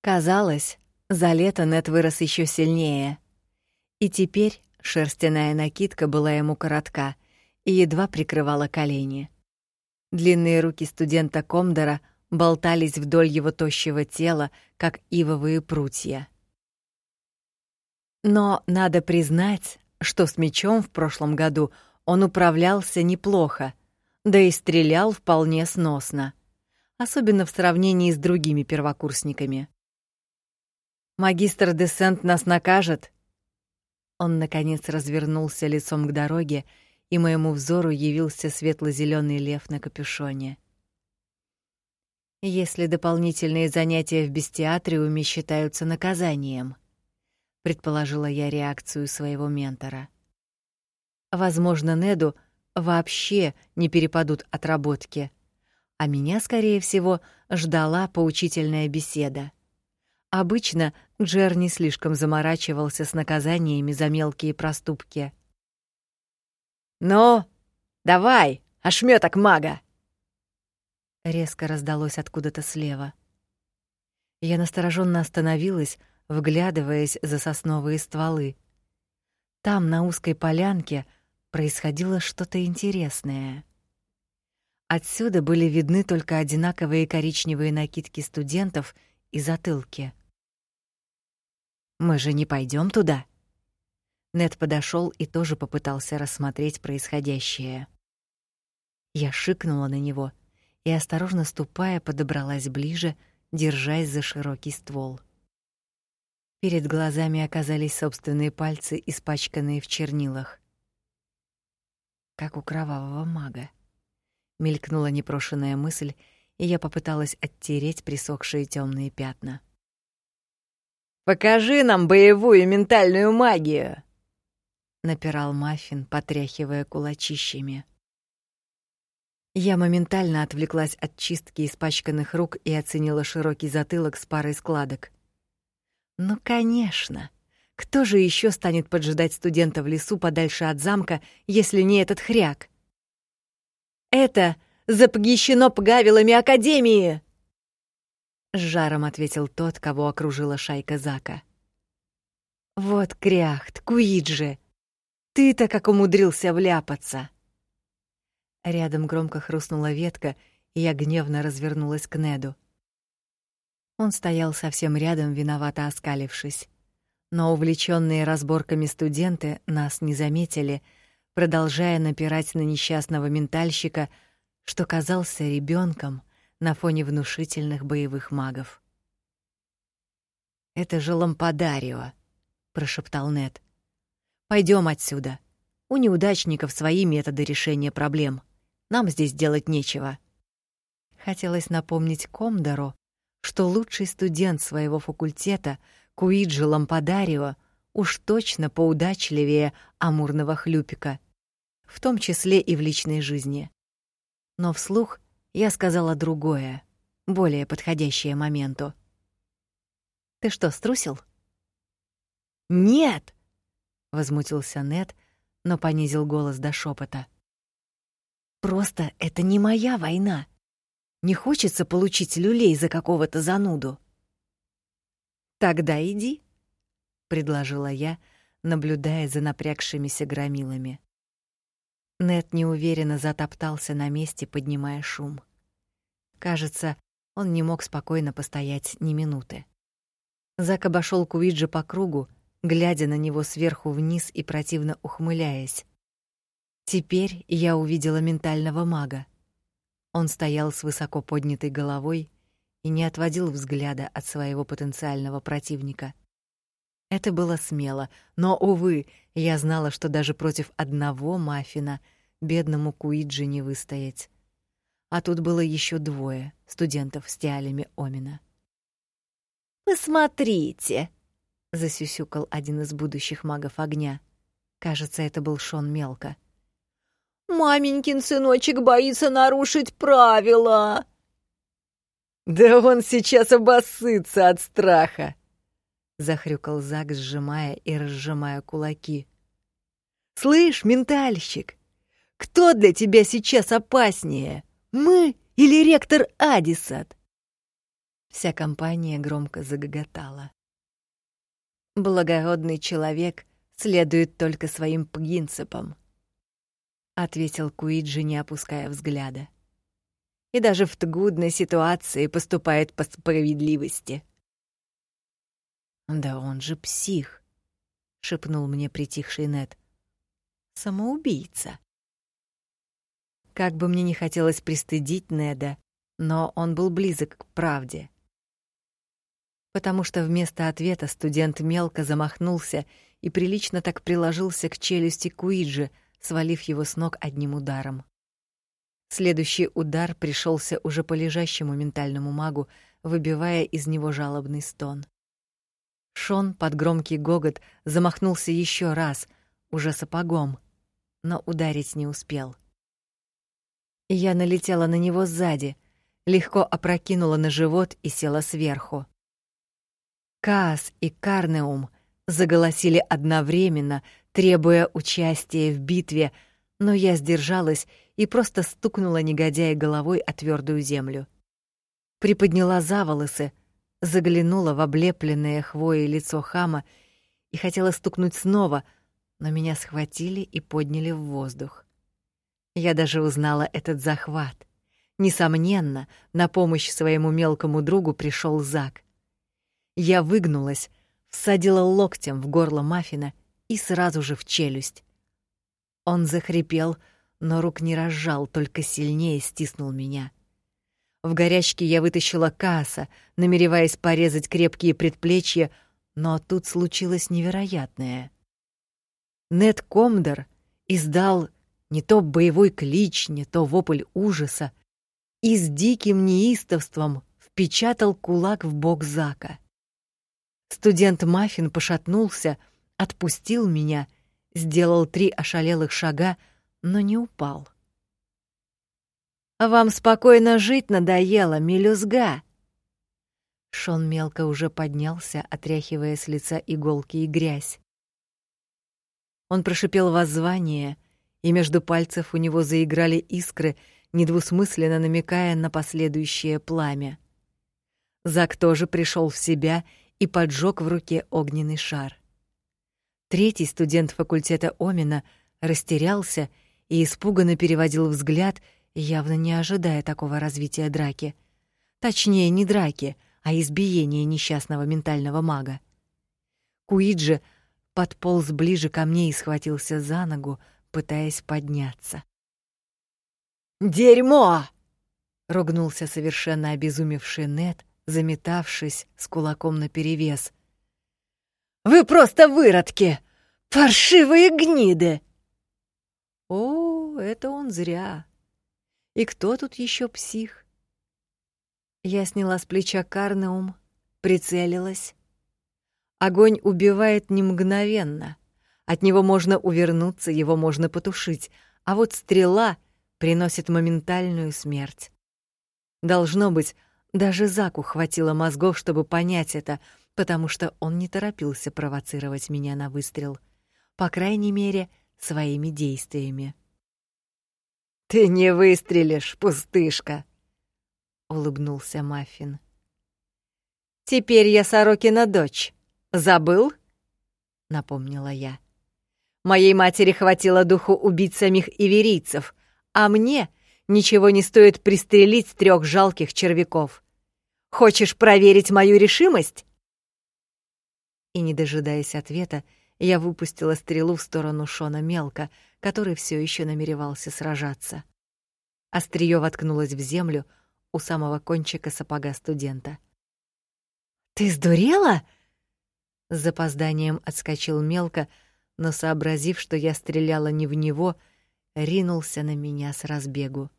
Казалось, за лето Нет вырос еще сильнее. И теперь шерстяная накидка была ему коротка и едва прикрывала колени. Длинные руки студента Комдора болтались вдоль его тощего тела, как ивовые прутья. Но надо признать, что с мечом в прошлом году он управлялся неплохо, да и стрелял вполне сносно, особенно в сравнении с другими первокурсниками. Магистр Десент нас накажет. Он наконец развернулся лицом к дороге, и моему взору явился светло зеленый лев на капюшоне. Если дополнительные занятия в бестиатриуме считаются наказанием, предположила я реакцию своего ментора. Возможно, Неду вообще не перепадут отработки, а меня, скорее всего, ждала поучительная беседа. Обычно Джер не слишком заморачивался с наказаниями за мелкие проступки. «Ну, давай, ошметок мага!» Резко раздалось откуда-то слева. Я настороженно остановилась, вглядываясь за сосновые стволы. Там, на узкой полянке, происходило что-то интересное. Отсюда были видны только одинаковые коричневые накидки студентов и затылки. Мы же не пойдем туда. Нед подошел и тоже попытался рассмотреть происходящее. Я шикнула на него и осторожно ступая подобралась ближе, держась за широкий ствол. Перед глазами оказались собственные пальцы, испачканные в чернилах. Как у кровавого мага. Мелькнула непрошенная мысль, и я попыталась оттереть присохшие темные пятна. Покажи нам боевую ментальную магию, напирал Маффин, потряхивая кулачищами. Я моментально отвлеклась от чистки испачканных рук и оценила широкий затылок с парой складок. Ну, конечно. Кто же еще станет поджидать студента в лесу подальше от замка, если не этот хряк? Это запогищено пгавилами академии, с жаром ответил тот, кого окружила шайка Зака. Вот кряхт, Куиджи. Ты-то как умудрился вляпаться. Рядом громко хрустнула ветка, и я гневно развернулась к Неду. Он стоял совсем рядом, виновато оскалившись. Но увлечённые разборками студенты нас не заметили, продолжая напирать на несчастного ментальщика, что казался ребёнком на фоне внушительных боевых магов. Это же Лампадарио, прошептал Нед. Пойдём отсюда. У неудачников свои методы решения проблем. Нам здесь делать нечего. Хотелось напомнить Комдору, что лучший студент своего факультета, Куиджи Лампадарио, уж точно поудачливее амурного хлюпика, в том числе и в личной жизни. Но вслух я сказала другое, более подходящее моменту. Ты что, струсил? Нет, возмутился Нед, но понизил голос до шепота. Просто это не моя война. Не хочется получить люлей за какого-то зануду. Тогда иди, предложила я, наблюдая за напрягшимися громилами. Нет неуверенно затоптался на месте, поднимая шум. Кажется, он не мог спокойно постоять ни минуты. Зак обошёл Куиджи по кругу, глядя на него сверху вниз и противно ухмыляясь. Теперь я увидела ментального мага. Он стоял с высоко поднятой головой и не отводил взгляда от своего потенциального противника. Это было смело, но увы, я знала, что даже против одного маффина бедному Куиджи не выстоять. А тут было еще двое студентов с тиалями Омина. Посмотрите, засюсюкал один из будущих магов огня. Кажется, это был Шон Мелко. Маменькин сыночек боится нарушить правила. Да он сейчас обоссытся от страха, захрюкал Зак, сжимая и разжимая кулаки. Слышь, ментальщик, кто для тебя сейчас опаснее? Мы или ректор Адисат? Вся компания громко загоготала. Благородный человек следует только своим принципам, ответил Куиджи, не опуская взгляда. И даже в трудной ситуации поступает по справедливости. Да он же псих, шепнул мне притихший Нет. Самоубийца. Как бы мне не хотелось пристыдить Неда, но он был близок к правде потому что вместо ответа студент мелко замахнулся и прилично так приложился к челюсти Куиджи, свалив его с ног одним ударом. Следующий удар пришелся уже по лежащему ментальному магу, выбивая из него жалобный стон. Шон под громкий гогот замахнулся еще раз, уже сапогом, но ударить не успел. Я налетела на него сзади, легко опрокинула на живот и села сверху. Каас и Карнеум заголосили одновременно, требуя участия в битве, но я сдержалась и просто стукнула негодяя головой о твердую землю. Приподняла за волосы, заглянула в облепленное хвоей лицо хама и хотела стукнуть снова, но меня схватили и подняли в воздух. Я даже узнала этот захват. Несомненно, на помощь своему мелкому другу пришел Зак. Я выгнулась, всадила локтем в горло маффина и сразу же в челюсть. Он захрипел, но рук не разжал, только сильнее стиснул меня. В горячке я вытащила касса, намереваясь порезать крепкие предплечья, но тут случилось невероятное. Нед Комдер издал не то боевой клич, не то вопль ужаса и с диким неистовством впечатал кулак в бок Зака. Студент Маффин пошатнулся, отпустил меня, сделал три ошалелых шага, но не упал. «А вам спокойно жить надоело, мелюзга!» Шон мелко уже поднялся, отряхивая с лица иголки и грязь. Он прошипел воззвание, и между пальцев у него заиграли искры, недвусмысленно намекая на последующее пламя. Зак тоже пришел в себя и поджег в руке огненный шар. Третий студент факультета Омина растерялся и испуганно переводил взгляд, явно не ожидая такого развития драки. Точнее, не драки, а избиения несчастного ментального мага. Куиджи подполз ближе ко мне и схватился за ногу, пытаясь подняться. «Дерьмо!» — ругнулся совершенно обезумевший Нет, заметавшись с кулаком наперевес. «Вы просто выродки! Паршивые гниды!» О, это он зря. И кто тут еще псих? Я сняла с плеча Карнеум, прицелилась. Огонь убивает не мгновенно. От него можно увернуться, его можно потушить, а вот стрела приносит моментальную смерть. Должно быть, даже Заку хватило мозгов, чтобы понять это, потому что он не торопился провоцировать меня на выстрел, по крайней мере, своими действиями. Ты не выстрелишь, пустышка, улыбнулся Маффин. Теперь я Сорокина дочь. Забыл? напомнила я. Моей матери хватило духу убить самих иверийцев, а мне ничего не стоит пристрелить трех жалких червяков. Хочешь проверить мою решимость?» И, не дожидаясь ответа, я выпустила стрелу в сторону Шона Мелка, который все еще намеревался сражаться. Остриё воткнулось в землю у самого кончика сапога студента. «Ты сдурела?» С запозданием отскочил мелко, но сообразив, что я стреляла не в него, ринулся на меня с разбегу.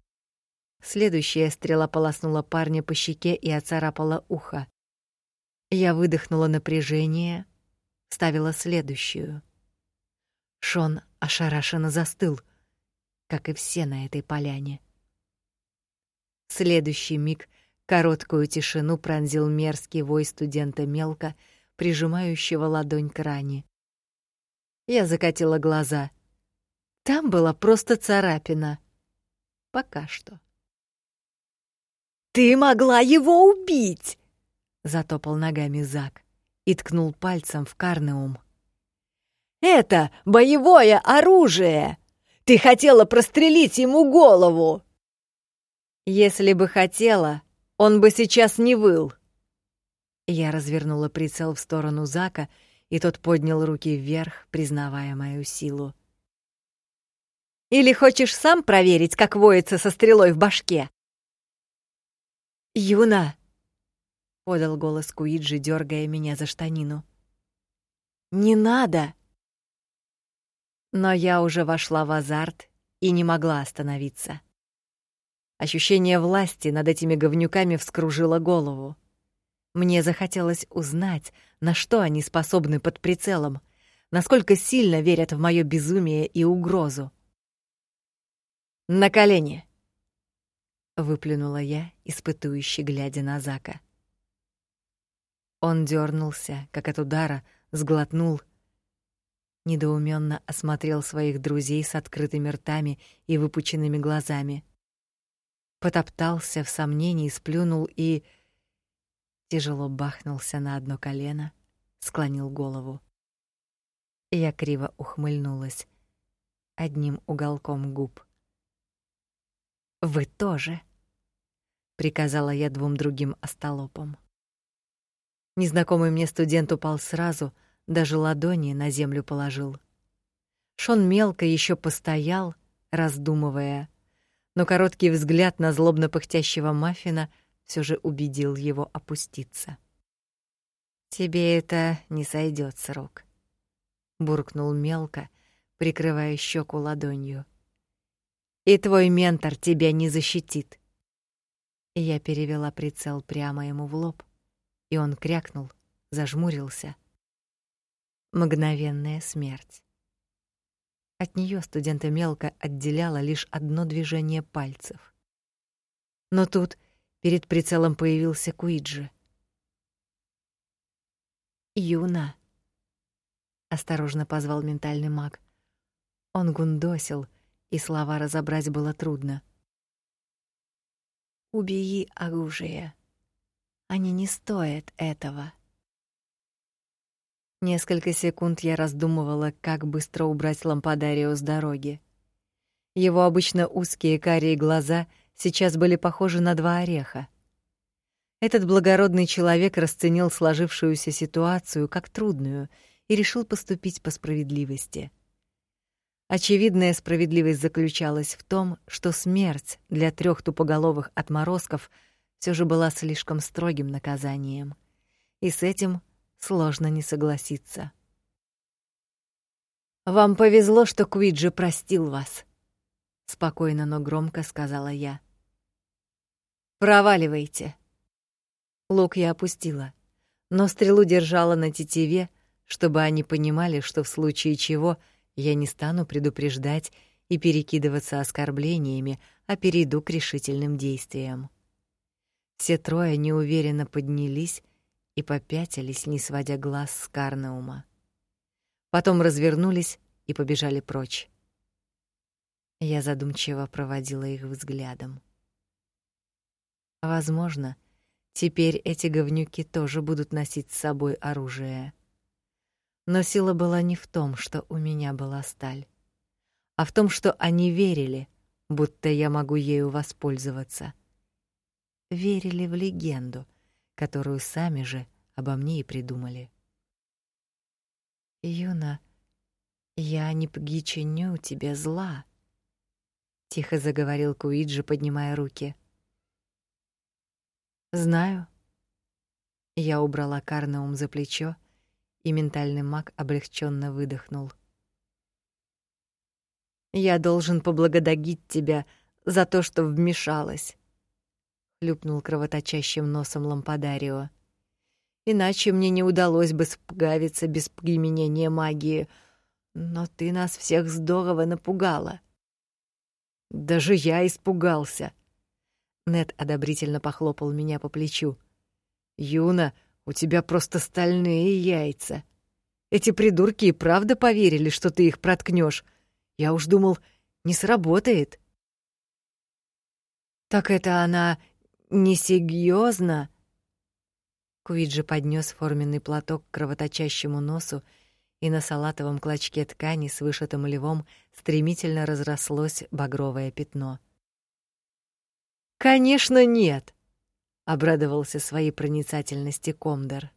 Следующая стрела полоснула парня по щеке и оцарапала ухо. Я выдохнула напряжение, ставила следующую. Шон ошарашенно застыл, как и все на этой поляне. следующий миг короткую тишину пронзил мерзкий вой студента мелко, прижимающего ладонь к ране. Я закатила глаза. Там была просто царапина. Пока что. Ты могла его убить, затопал ногами Зак и ткнул пальцем в Карнеум. Это боевое оружие. Ты хотела прострелить ему голову. Если бы хотела, он бы сейчас не выл. Я развернула прицел в сторону Зака, и тот поднял руки вверх, признавая мою силу. Или хочешь сам проверить, как воется со стрелой в башке? Юна, подал голос Куиджи, дергая меня за штанину. Не надо. Но я уже вошла в азарт и не могла остановиться. Ощущение власти над этими говнюками вскружило голову. Мне захотелось узнать, на что они способны под прицелом, насколько сильно верят в моё безумие и угрозу. «На колени!» — выплюнула я, испытующе глядя на Зака. Он дернулся, как от удара, сглотнул, недоуменно осмотрел своих друзей с открытыми ртами и выпученными глазами. Потоптался в сомнении, сплюнул и тяжело бахнулся на одно колено, склонил голову. Я криво ухмыльнулась одним уголком губ. Вы тоже, приказала я двум другим остолопам. Незнакомый мне студент упал сразу, даже ладони на землю положил. Шон мелко еще постоял, раздумывая, но короткий взгляд на злобно пыхтящего маффина все же убедил его опуститься. Тебе это не сойдет с рук, буркнул мелко, прикрывая щеку ладонью. И твой ментор тебя не защитит. Я перевела прицел прямо ему в лоб и он крякнул, зажмурился. Мгновенная смерть. От нее студента мелко отделяло лишь одно движение пальцев. Но тут перед прицелом появился Куиджи. Юна осторожно позвал ментальный маг. Он гундосил, и слова разобрать было трудно. Убей оружие. Они не стоят этого. Несколько секунд я раздумывала, как быстро убрать лампадарио с дороги. Его обычно узкие карие глаза сейчас были похожи на два ореха. Этот благородный человек расценил сложившуюся ситуацию как трудную и решил поступить по справедливости. Очевидная справедливость заключалась в том, что смерть для трех тупоголовых отморозков — все же была слишком строгим наказанием, и с этим сложно не согласиться. Вам повезло, что Куиджи простил вас, спокойно, но громко сказала я. Проваливайте. Лук я опустила, но стрелу держала на тетиве, чтобы они понимали, что в случае чего я не стану предупреждать и перекидываться оскорблениями, а перейду к решительным действиям. Все трое неуверенно поднялись и попятились, не сводя глаз с Карнаума. Потом развернулись и побежали прочь. Я задумчиво проводила их взглядом. Возможно, теперь эти говнюки тоже будут носить с собой оружие. Но сила была не в том, что у меня была сталь, а в том, что они верили, будто я могу ею воспользоваться верили в легенду, которую сами же обо мне и придумали. Юна, я не причиню тебе зла, тихо заговорил Куиджи, поднимая руки. Знаю. Я убрала Карнаум за плечо и ментальный маг облегченно выдохнул. Я должен поблагодарить тебя за то, что вмешалась, хлюпнул кровоточащим носом Лампадарио. Иначе мне не удалось бы справиться без применения магии. Но ты нас всех здорово напугала. Даже я испугался. Нед одобрительно похлопал меня по плечу. Юна, у тебя просто стальные яйца. Эти придурки и правда поверили, что ты их проткнешь. Я уж думал, не сработает. Так это она несерьезно? Куиджи поднес форменный платок к кровоточащему носу, и на салатовом клочке ткани с вышитым львом стремительно разрослось багровое пятно. Конечно, нет, обрадовался своей проницательности Комдер.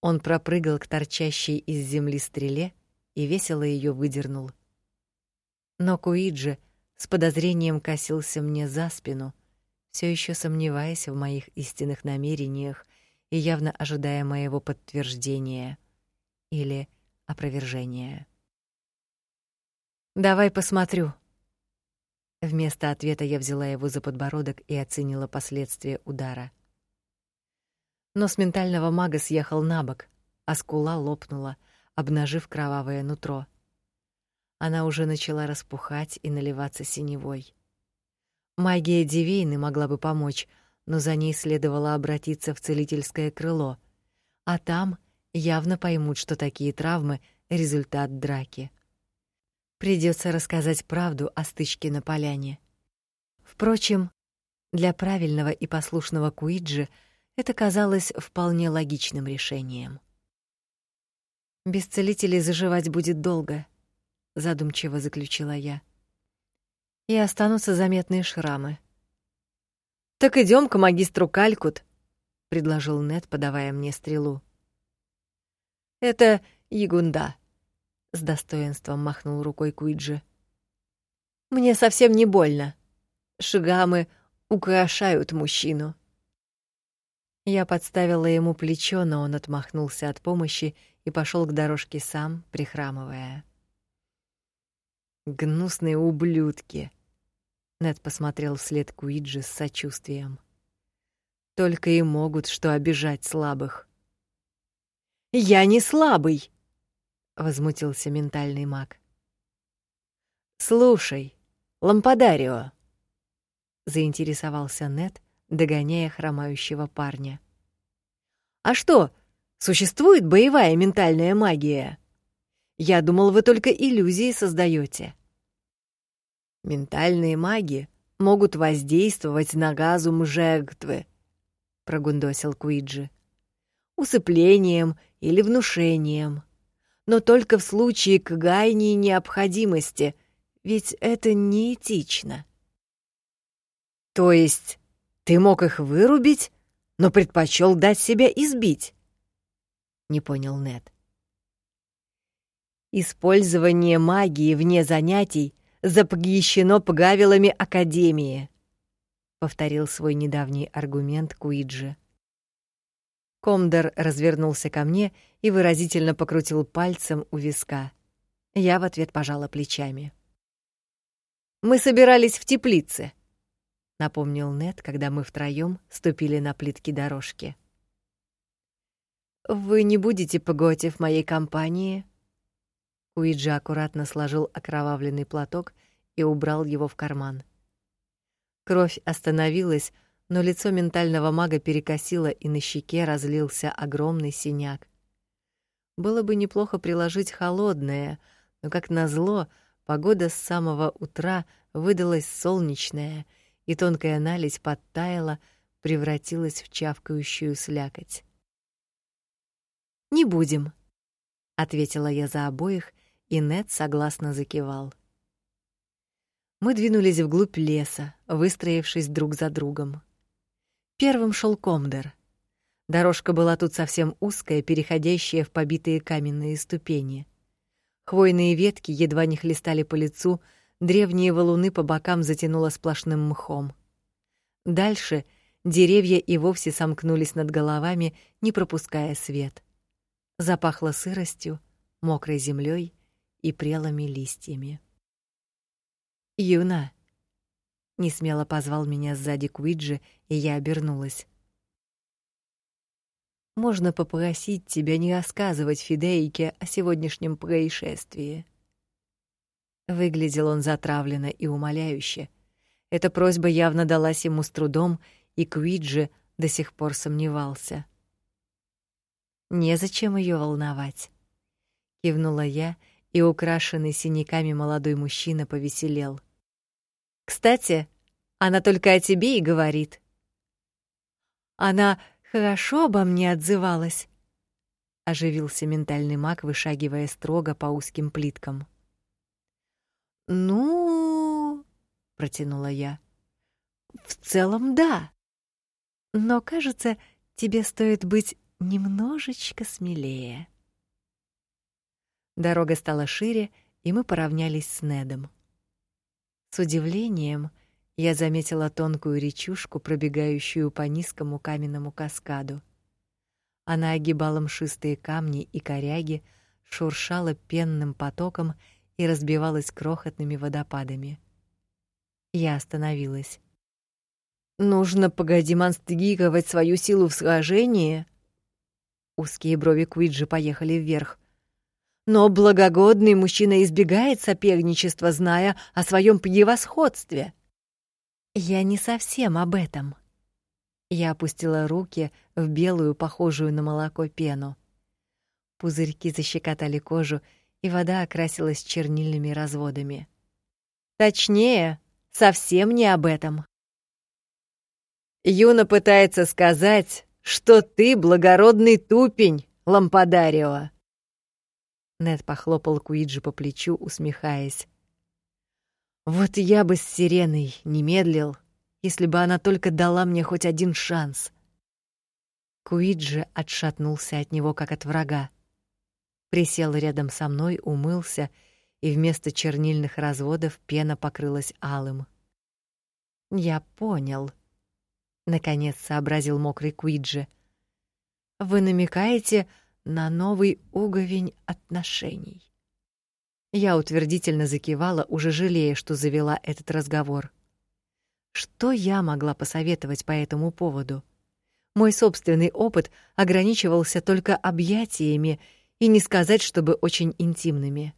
Он пропрыгал к торчащей из земли стреле и весело ее выдернул. Но Куиджи с подозрением косился мне за спину, все еще сомневаясь в моих истинных намерениях и явно ожидая моего подтверждения или опровержения. Давай посмотрю. Вместо ответа я взяла его за подбородок и оценила последствия удара. Но с ментального мага съехал набок, а скула лопнула, обнажив кровавое нутро. Она уже начала распухать и наливаться синевой. Магия Дивейны могла бы помочь, но за ней следовало обратиться в целительское крыло, а там явно поймут, что такие травмы результат драки. Придется рассказать правду о стычке на поляне. Впрочем, для правильного и послушного Куиджи это казалось вполне логичным решением. Без целителей заживать будет долго, задумчиво заключила я. И останутся заметные шрамы. Так идем к магистру Калькут, предложил Нет, подавая мне стрелу. Это Ягунда, с достоинством махнул рукой Куиджи. Мне совсем не больно. Шигамы украшают мужчину. Я подставила ему плечо, но он отмахнулся от помощи и пошел к дорожке сам, прихрамывая. Гнусные ублюдки. Нед посмотрел вслед Куиджи с сочувствием. Только и могут что обижать слабых. Я не слабый, возмутился ментальный маг. Слушай, Лампадарио, заинтересовался Нед, догоняя хромающего парня. А что, существует боевая ментальная магия? Я думал, вы только иллюзии создаете. Ментальные маги могут воздействовать на газум жертвы, прогундосил Куиджи. Усыплением или внушением. Но только в случае крайней необходимости, ведь это неэтично. То есть ты мог их вырубить, но предпочел дать себя избить? Не понял Нед. Использование магии вне занятий запрещено правилами Академии, повторил свой недавний аргумент Куиджи. Комдер развернулся ко мне и выразительно покрутил пальцем у виска. Я в ответ пожала плечами. Мы собирались в теплице, напомнил Нед, когда мы втроем ступили на плитки дорожки. Вы не будете в моей компании? Уиджи аккуратно сложил окровавленный платок и убрал его в карман. Кровь остановилась, но лицо ментального мага перекосило, и на щеке разлился огромный синяк. Было бы неплохо приложить холодное, но как назло, погода с самого утра выдалась солнечная, и тонкая наледь подтаяла, превратилась в чавкающую слякоть. Не будем, ответила я за обоих и Нед согласно закивал. Мы двинулись вглубь леса, выстроившись друг за другом. Первым шел Комдер. Дорожка была тут совсем узкая, переходящая в побитые каменные ступени. Хвойные ветки едва не хлестали по лицу, древние валуны по бокам затянуло сплошным мхом. Дальше деревья и вовсе сомкнулись над головами, не пропуская свет. Запахло сыростью, мокрой землей и прелыми листьями. Юна несмело позвал меня сзади Куиджи, и я обернулась. Можно попросить тебя не рассказывать Фидейке о сегодняшнем происшествии. Выглядел он затравленно и умоляюще. Эта просьба явно далась ему с трудом, и Куиджи до сих пор сомневался. Незачем ее волновать, кивнула я, и украшенный синяками молодой мужчина повеселел. Кстати, она только о тебе и говорит. Она хорошо обо мне отзывалась, оживился ментальный маг, вышагивая строго по узким плиткам. Ну, протянула я. В целом, да. Но, кажется, тебе стоит быть немножечко смелее. Дорога стала шире, и мы поравнялись с Недом. С удивлением я заметила тонкую речушку, пробегающую по низкому каменному каскаду. Она огибала мшистые камни и коряги, шуршала пенным потоком и разбивалась крохотными водопадами. Я остановилась. Нужно продемонстрировать свою силу в сражении, Узкие брови Куиджи поехали вверх. Но благогодный мужчина избегает соперничества, зная о своем превосходстве. Я не совсем об этом. Я опустила руки в белую, похожую на молоко пену. Пузырьки защекотали кожу, и вода окрасилась чернильными разводами. Точнее, совсем не об этом. Юна пытается сказать, что ты благородный тупень, Лампадарио. Нед похлопал Куиджи по плечу, усмехаясь. Вот я бы с Сиреной не медлил, если бы она только дала мне хоть один шанс. Куиджи отшатнулся от него как от врага. Присел рядом со мной, умылся, и вместо чернильных разводов пена покрылась алым. Я понял, наконец сообразил мокрый Куиджи. Вы намекаете на новый уровень отношений. Я утвердительно закивала, уже жалея, что завела этот разговор. Что я могла посоветовать по этому поводу? Мой собственный опыт ограничивался только объятиями, и не сказать, чтобы очень интимными.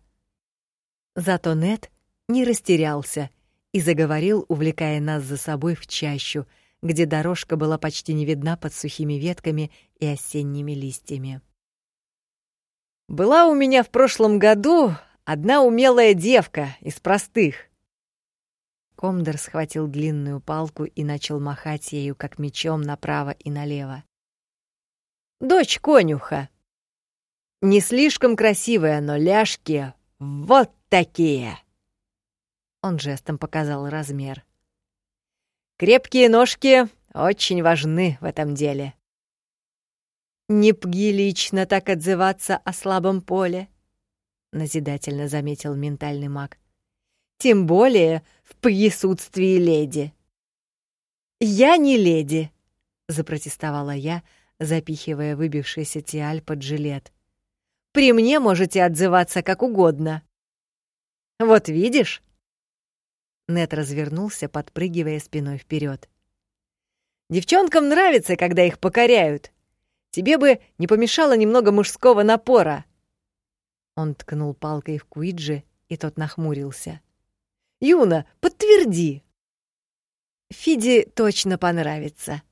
Зато Нет не растерялся и заговорил, увлекая нас за собой в чащу, где дорожка была почти не видна под сухими ветками и осенними листьями. Была у меня в прошлом году одна умелая девка из простых. Комдор схватил длинную палку и начал махать ею как мечом направо и налево. Дочь конюха. Не слишком красивая, но ляжки вот такие. Он жестом показал размер. Крепкие ножки очень важны в этом деле. Не лично так отзываться о слабом поле, назидательно заметил ментальный маг. Тем более в присутствии леди. Я не леди, запротестовала я, запихивая выбившийся тиаль под жилет. При мне можете отзываться как угодно. Вот видишь, Нет развернулся, подпрыгивая спиной вперед. Девчонкам нравится, когда их покоряют. Тебе бы не помешало немного мужского напора. Он ткнул палкой в Куиджи, и тот нахмурился. Юна, подтверди. Фиди точно понравится,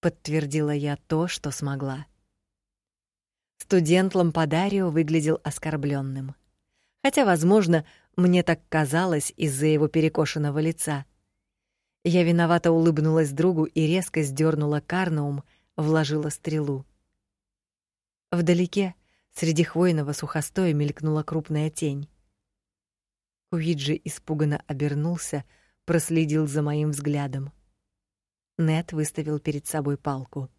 подтвердила я то, что смогла. Студент Лампадарио выглядел оскорбленным, хотя, возможно, мне так казалось из-за его перекошенного лица. Я виновато улыбнулась другу и резко сдернула карнаум, вложила стрелу. Вдалеке, среди хвойного сухостоя, мелькнула крупная тень. Куиджи испуганно обернулся, проследил за моим взглядом. Нет выставил перед собой палку.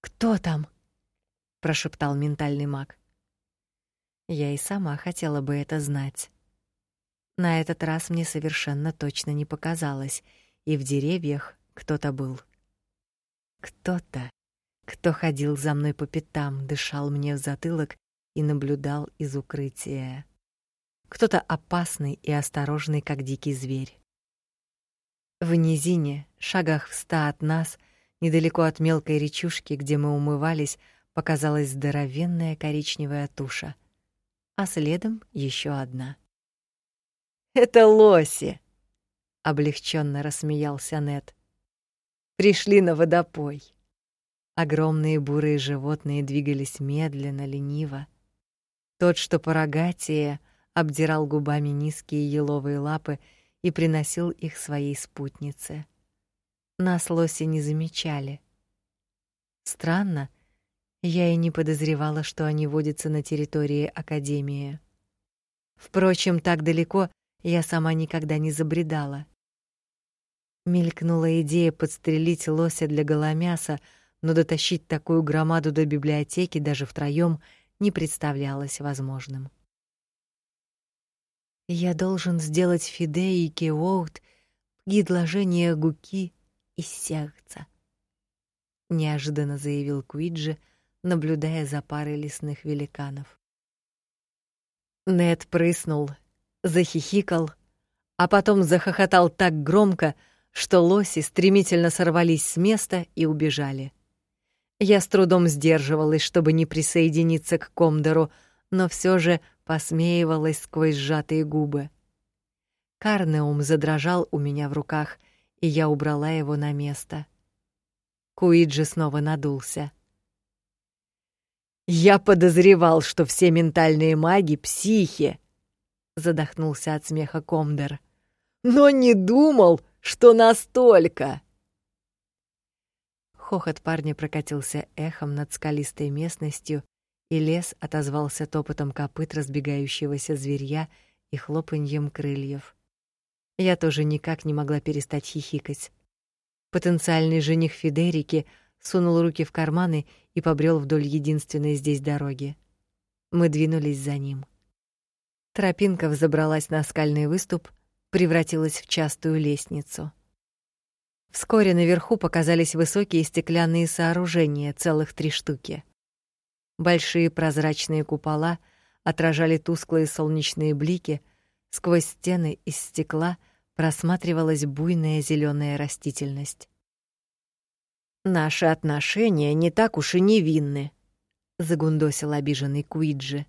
Кто там? прошептал ментальный маг. Я и сама хотела бы это знать. На этот раз мне совершенно точно не показалось, и в деревьях кто-то был. Кто-то, кто ходил за мной по пятам, дышал мне в затылок и наблюдал из укрытия. Кто-то опасный и осторожный, как дикий зверь. В низине, шагах в ста от нас, недалеко от мелкой речушки, где мы умывались, показалась здоровенная коричневая туша, а следом еще одна. Это лоси, облегченно рассмеялся Нет. Пришли на водопой. Огромные бурые животные двигались медленно, лениво. Тот, что порогатее, обдирал губами низкие еловые лапы и приносил их своей спутнице. Нас лоси не замечали. Странно, я и не подозревала, что они водятся на территории академии. Впрочем, так далеко я сама никогда не забредала. Мелькнула идея подстрелить лося для голомяса, но дотащить такую громаду до библиотеки даже втроём не представлялось возможным. Я должен сделать Фиде и Кеоут предложение Гуки из сердца, неожиданно заявил Куиджи, наблюдая за парой лесных великанов. Нед прыснул, захихикал, а потом захохотал так громко, что лоси стремительно сорвались с места и убежали. Я с трудом сдерживалась, чтобы не присоединиться к Комдору, но все же посмеивалась сквозь сжатые губы. Карнеум задрожал у меня в руках, и я убрала его на место. Куиджи снова надулся. Я подозревал, что все ментальные маги психи, задохнулся от смеха Комдер. Но не думал, что настолько. Хохот парня прокатился эхом над скалистой местностью, и лес отозвался топотом копыт разбегающегося зверья и хлопаньем крыльев. Я тоже никак не могла перестать хихикать. Потенциальный жених Федерики сунул руки в карманы и побрел вдоль единственной здесь дороги. Мы двинулись за ним. Тропинка взобралась на скальный выступ, превратилась в частую лестницу. Вскоре наверху показались высокие стеклянные сооружения, целых три штуки. Большие прозрачные купола отражали тусклые солнечные блики, сквозь стены из стекла просматривалась буйная зеленая растительность. Наши отношения не так уж и невинны, загундосил обиженный Куиджи.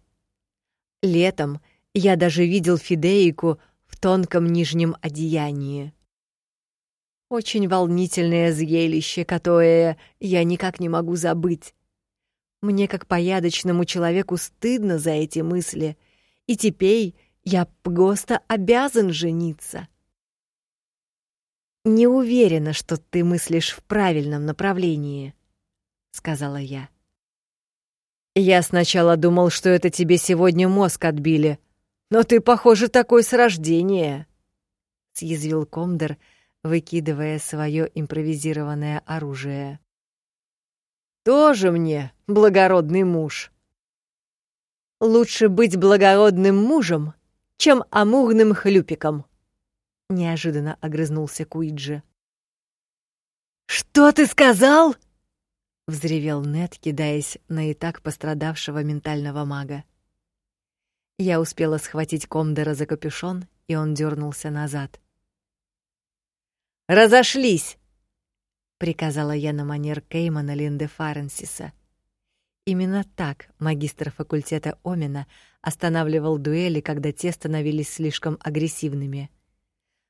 Летом я даже видел Фидейку тонком нижнем одеянии. Очень волнительное зрелище, которое я никак не могу забыть. Мне, как порядочному человеку, стыдно за эти мысли, и теперь я просто обязан жениться. Не уверена, что ты мыслишь в правильном направлении, сказала я. Я сначала думал, что это тебе сегодня мозг отбили, но ты, похоже, такой с рождения, съязвил Комдер, выкидывая свое импровизированное оружие. Тоже мне благородный муж. Лучше быть благородным мужем, чем амурным хлюпиком, неожиданно огрызнулся Куиджи. Что ты сказал? взревел Нед, кидаясь на и так пострадавшего ментального мага. Я успела схватить Комдера за капюшон, и он дернулся назад. «Разошлись!» — приказала я на манер Кеймана Линде Фаренсиса. Именно так магистр факультета Омена останавливал дуэли, когда те становились слишком агрессивными.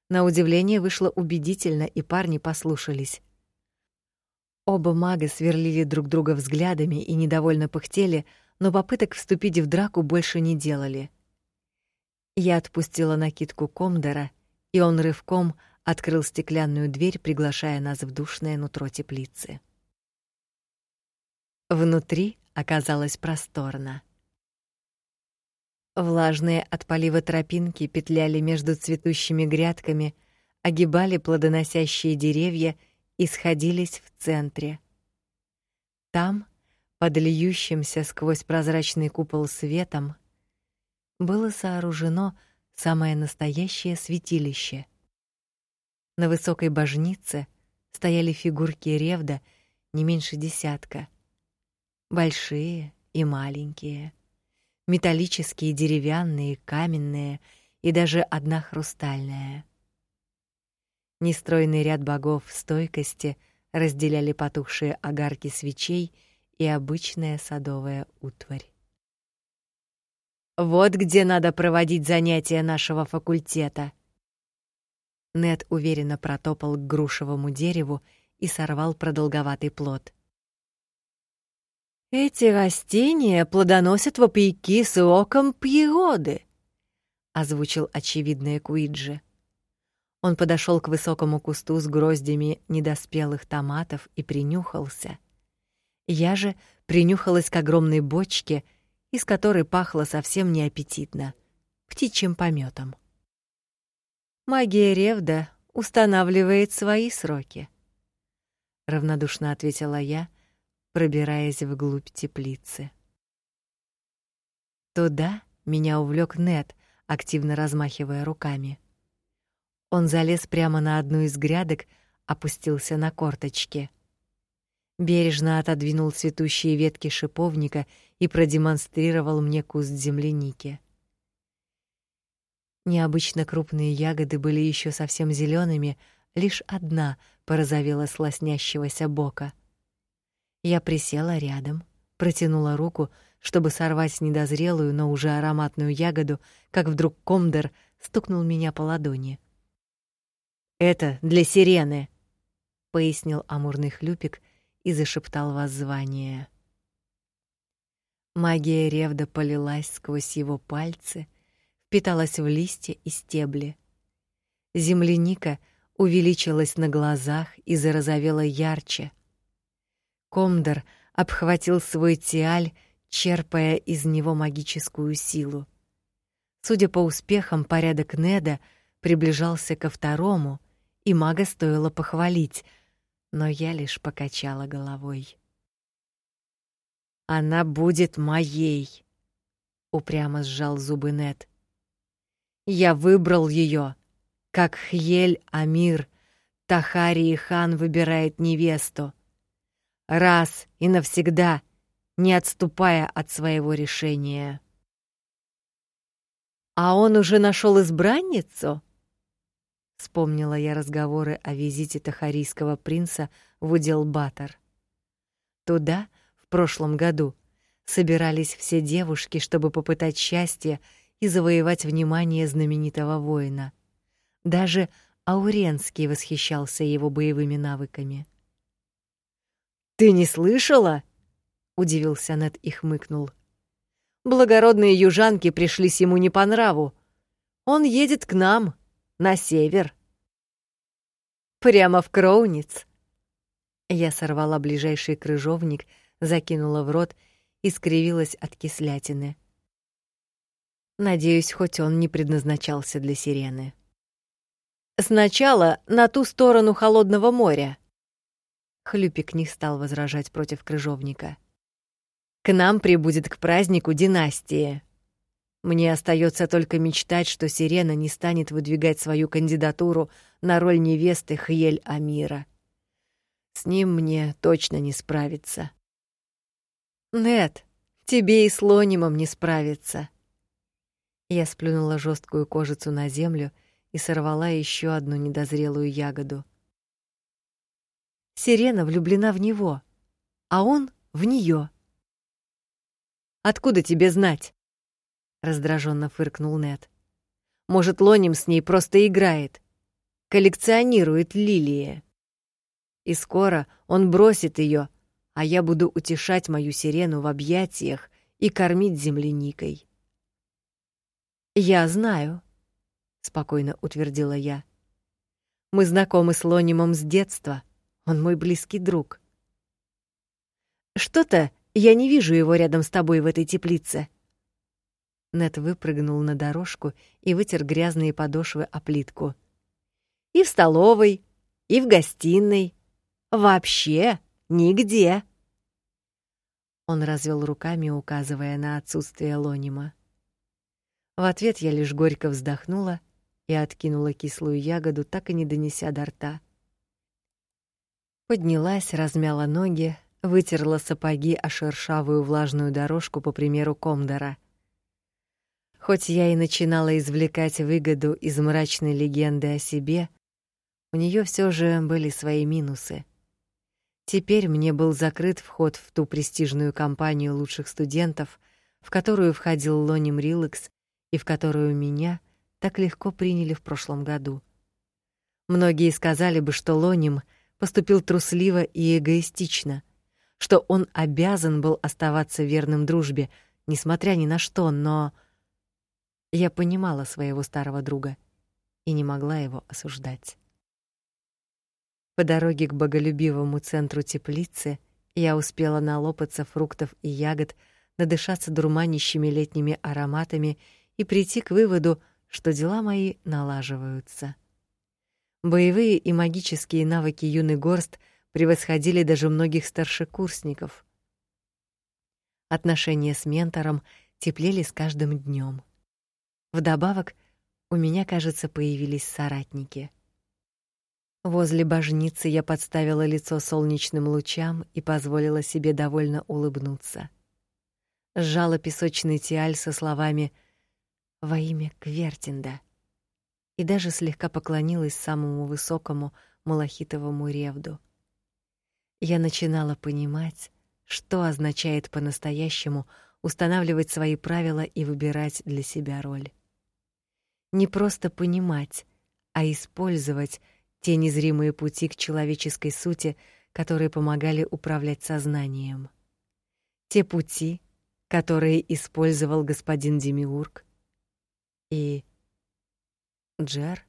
На удивление вышло убедительно, и парни послушались. Оба мага сверлили друг друга взглядами и недовольно пыхтели, но попыток вступить в драку больше не делали. Я отпустила накидку Комдора, и он рывком открыл стеклянную дверь, приглашая нас в душное нутро теплицы. Внутри оказалось просторно. Влажные от полива тропинки петляли между цветущими грядками, огибали плодоносящие деревья и сходились в центре. Там под льющимся сквозь прозрачный купол светом было сооружено самое настоящее святилище. На высокой божнице стояли фигурки ревда не меньше десятка — большие и маленькие, металлические, деревянные, каменные и даже одна хрустальная. Нестройный ряд богов стойкости разделяли потухшие огарки свечей и обычная садовая утварь. Вот где надо проводить занятия нашего факультета. Нед уверенно протопал к грушевому дереву и сорвал продолговатый плод. Эти растения плодоносят вопреки срокам природы, озвучил очевидное Куиджи. Он подошел к высокому кусту с гроздями недоспелых томатов и принюхался. Я же принюхалась к огромной бочке, из которой пахло совсем неаппетитно птичьим помётом. Магия Ревда устанавливает свои сроки, равнодушно ответила я, пробираясь вглубь теплицы. Туда меня увлек Нет, активно размахивая руками. Он залез прямо на одну из грядок, опустился на корточки — бережно отодвинул цветущие ветки шиповника и продемонстрировал мне куст земляники. Необычно крупные ягоды были еще совсем зелеными, лишь одна порозовела с лоснящегося бока. Я присела рядом, протянула руку, чтобы сорвать недозрелую, но уже ароматную ягоду, как вдруг комдер стукнул меня по ладони. Это для сирены, пояснил амурный хлюпик и зашептал воззвание. Магия Ревда полилась сквозь его пальцы, впиталась в листья и стебли. Земляника увеличилась на глазах и зарозовела ярче. Комдор обхватил свой тиаль, черпая из него магическую силу. Судя по успехам, порядок Неда приближался ко второму, и мага стоило похвалить — но я лишь покачала головой. Она будет моей, упрямо сжал зубы Нет. Я выбрал ее, как Хьель Амир, Тахари хан выбирает невесту. Раз и навсегда, не отступая от своего решения. А он уже нашел избранницу? Вспомнила я разговоры о визите тахарийского принца в удел Батор. Туда в прошлом году собирались все девушки, чтобы попытать счастье и завоевать внимание знаменитого воина. Даже Ауренский восхищался его боевыми навыками. Ты не слышала? удивился Нед и хмыкнул. Благородные южанки пришлись ему не по нраву. Он едет к нам на север. Прямо в Кроуниц. Я сорвала ближайший крыжовник, закинула в рот и скривилась от кислятины. Надеюсь, хоть он не предназначался для сирены. Сначала на ту сторону холодного моря. Хлюпик не стал возражать против крыжовника. К нам прибудет к празднику династии. Мне остается только мечтать, что Сирена не станет выдвигать свою кандидатуру на роль невесты Хьель Амира. С ним мне точно не справиться. Нет, тебе и с Лонимом не справиться. Я сплюнула жесткую кожицу на землю и сорвала еще одну недозрелую ягоду. Сирена влюблена в него, а он в нее. Откуда тебе знать? Раздраженно фыркнул Нед. Может, Лоним с ней просто играет, коллекционирует лилии. И скоро он бросит ее, а я буду утешать мою сирену в объятиях и кормить земляникой. Я знаю, спокойно утвердила я. Мы знакомы с Лонимом с детства. Он мой близкий друг. Что-то я не вижу его рядом с тобой в этой теплице. Нет выпрыгнул на дорожку и вытер грязные подошвы о плитку. И в столовой, и в гостиной. Вообще нигде. Он развел руками, указывая на отсутствие Лонима. В ответ я лишь горько вздохнула и откинула кислую ягоду, так и не донеся до рта. Поднялась, размяла ноги, вытерла сапоги о шершавую влажную дорожку по примеру Комдора. Хоть я и начинала извлекать выгоду из мрачной легенды о себе, у нее все же были свои минусы. Теперь мне был закрыт вход в ту престижную компанию лучших студентов, в которую входил Лоним Рилакс и в которую меня так легко приняли в прошлом году. Многие сказали бы, что Лоним поступил трусливо и эгоистично, что он обязан был оставаться верным дружбе, несмотря ни на что, но я понимала своего старого друга и не могла его осуждать. По дороге к боголюбивому центру теплицы я успела налопаться фруктов и ягод, надышаться дурманящими летними ароматами и прийти к выводу, что дела мои налаживаются. Боевые и магические навыки юный горст превосходили даже многих старшекурсников. Отношения с ментором теплели с каждым днем. Вдобавок, у меня, кажется, появились соратники. Возле божницы я подставила лицо солнечным лучам и позволила себе довольно улыбнуться. Сжала песочный тиаль со словами «Во имя Квертинда» и даже слегка поклонилась самому высокому малахитовому ревду. Я начинала понимать, что означает по-настоящему устанавливать свои правила и выбирать для себя роль не просто понимать, а использовать те незримые пути к человеческой сути, которые помогали управлять сознанием. Те пути, которые использовал господин Демиург и Джер.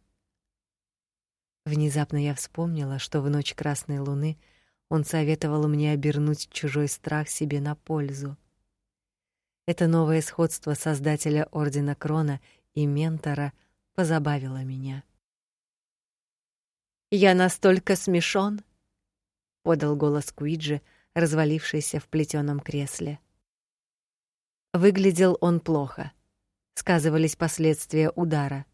Внезапно я вспомнила, что в ночь красной луны он советовал мне обернуть чужой страх себе на пользу. Это новое сходство создателя ордена Крона и ментора позабавило меня. Я настолько смешон, подал голос Куиджи, развалившийся в плетеном кресле. Выглядел он плохо. Сказывались последствия удара.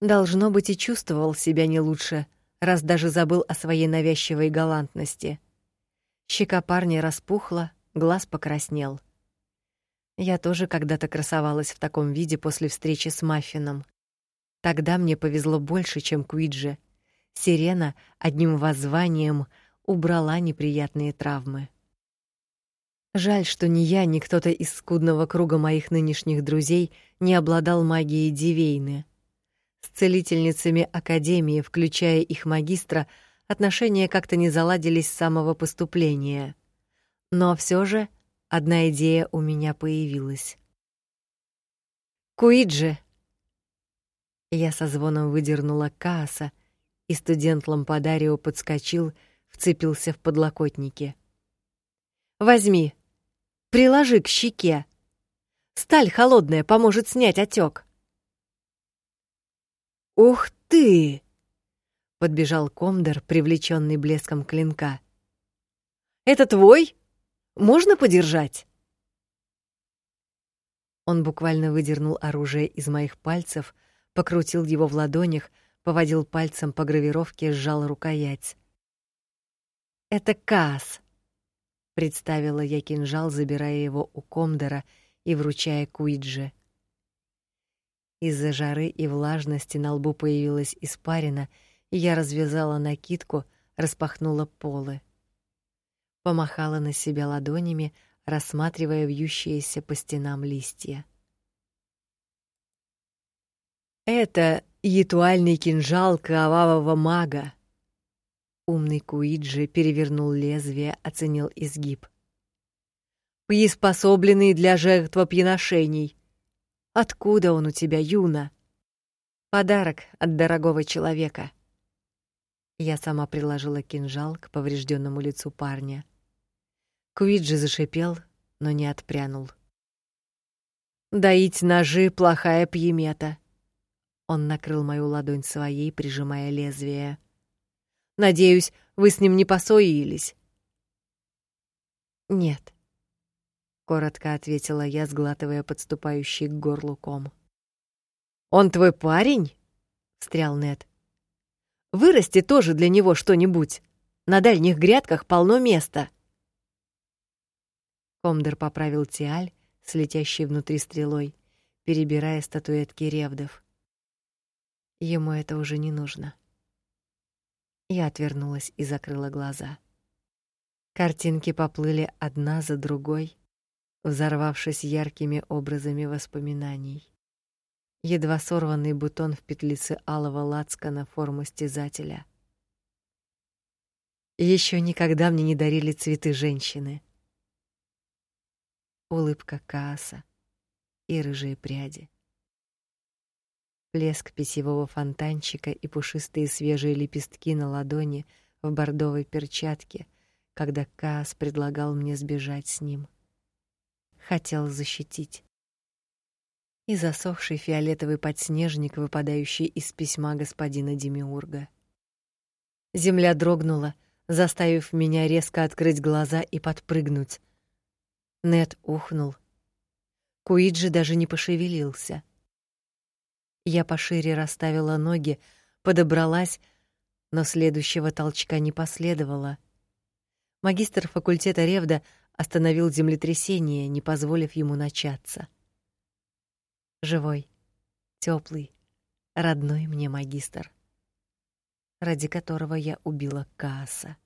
Должно быть, и чувствовал себя не лучше, раз даже забыл о своей навязчивой галантности. Щека парня распухла, глаз покраснел. Я тоже когда-то красовалась в таком виде после встречи с Маффином. Тогда мне повезло больше, чем Куидже. Сирена одним воззванием убрала неприятные травмы. Жаль, что ни я, ни кто-то из скудного круга моих нынешних друзей не обладал магией Дивейны. С целительницами академии, включая их магистра, отношения как-то не заладились с самого поступления. Но все же одна идея у меня появилась. Куиджи. Я со звоном выдернула касса, и студент Лампадарио подскочил, вцепился в подлокотники. Возьми. Приложи к щеке. Сталь холодная поможет снять отек. Ух ты! Подбежал Комдер, привлеченный блеском клинка. Это твой? Можно подержать?» Он буквально выдернул оружие из моих пальцев, покрутил его в ладонях, поводил пальцем по гравировке, сжал рукоять. «Это Кас», — представила я кинжал, забирая его у Комдора и вручая Куидже. Из-за жары и влажности на лбу появилась испарина, и я развязала накидку, распахнула полы помахала на себя ладонями, рассматривая вьющиеся по стенам листья. Это ритуальный кинжал кровавого мага. Умный Куиджи перевернул лезвие, оценил изгиб. Приспособленный для жертвоприношений. Откуда он у тебя, Юна? Подарок от дорогого человека. Я сама приложила кинжал к поврежденному лицу парня. Куиджи зашипел, но не отпрянул. Доить ножи плохая пьемета. Он накрыл мою ладонь своей, прижимая лезвие. Надеюсь, вы с ним не поссорились. Нет, коротко ответила я, сглатывая подступающий к горлу ком. Он твой парень? встрял Нед. Вырасти тоже для него что-нибудь. На дальних грядках полно места. Комдер поправил тиаль с внутри стрелой, перебирая статуэтки ревдов. Ему это уже не нужно. Я отвернулась и закрыла глаза. Картинки поплыли одна за другой, взорвавшись яркими образами воспоминаний. Едва сорванный бутон в петлице алого лацкана форму стязателя. Еще никогда мне не дарили цветы женщины. Улыбка Кааса и рыжие пряди. Плеск питьевого фонтанчика и пушистые свежие лепестки на ладони в бордовой перчатке — когда Каас предлагал мне сбежать с ним. Хотел защитить. И засохший фиолетовый подснежник, выпадающий из письма господина Демиурга. Земля дрогнула, заставив меня резко открыть глаза и подпрыгнуть. Нет ухнул. Куиджи даже не пошевелился. Я пошире расставила ноги, подобралась, но следующего толчка не последовало. Магистр факультета Ревда остановил землетрясение, не позволив ему начаться. Живой, теплый, родной мне магистр, ради которого я убила Кааса.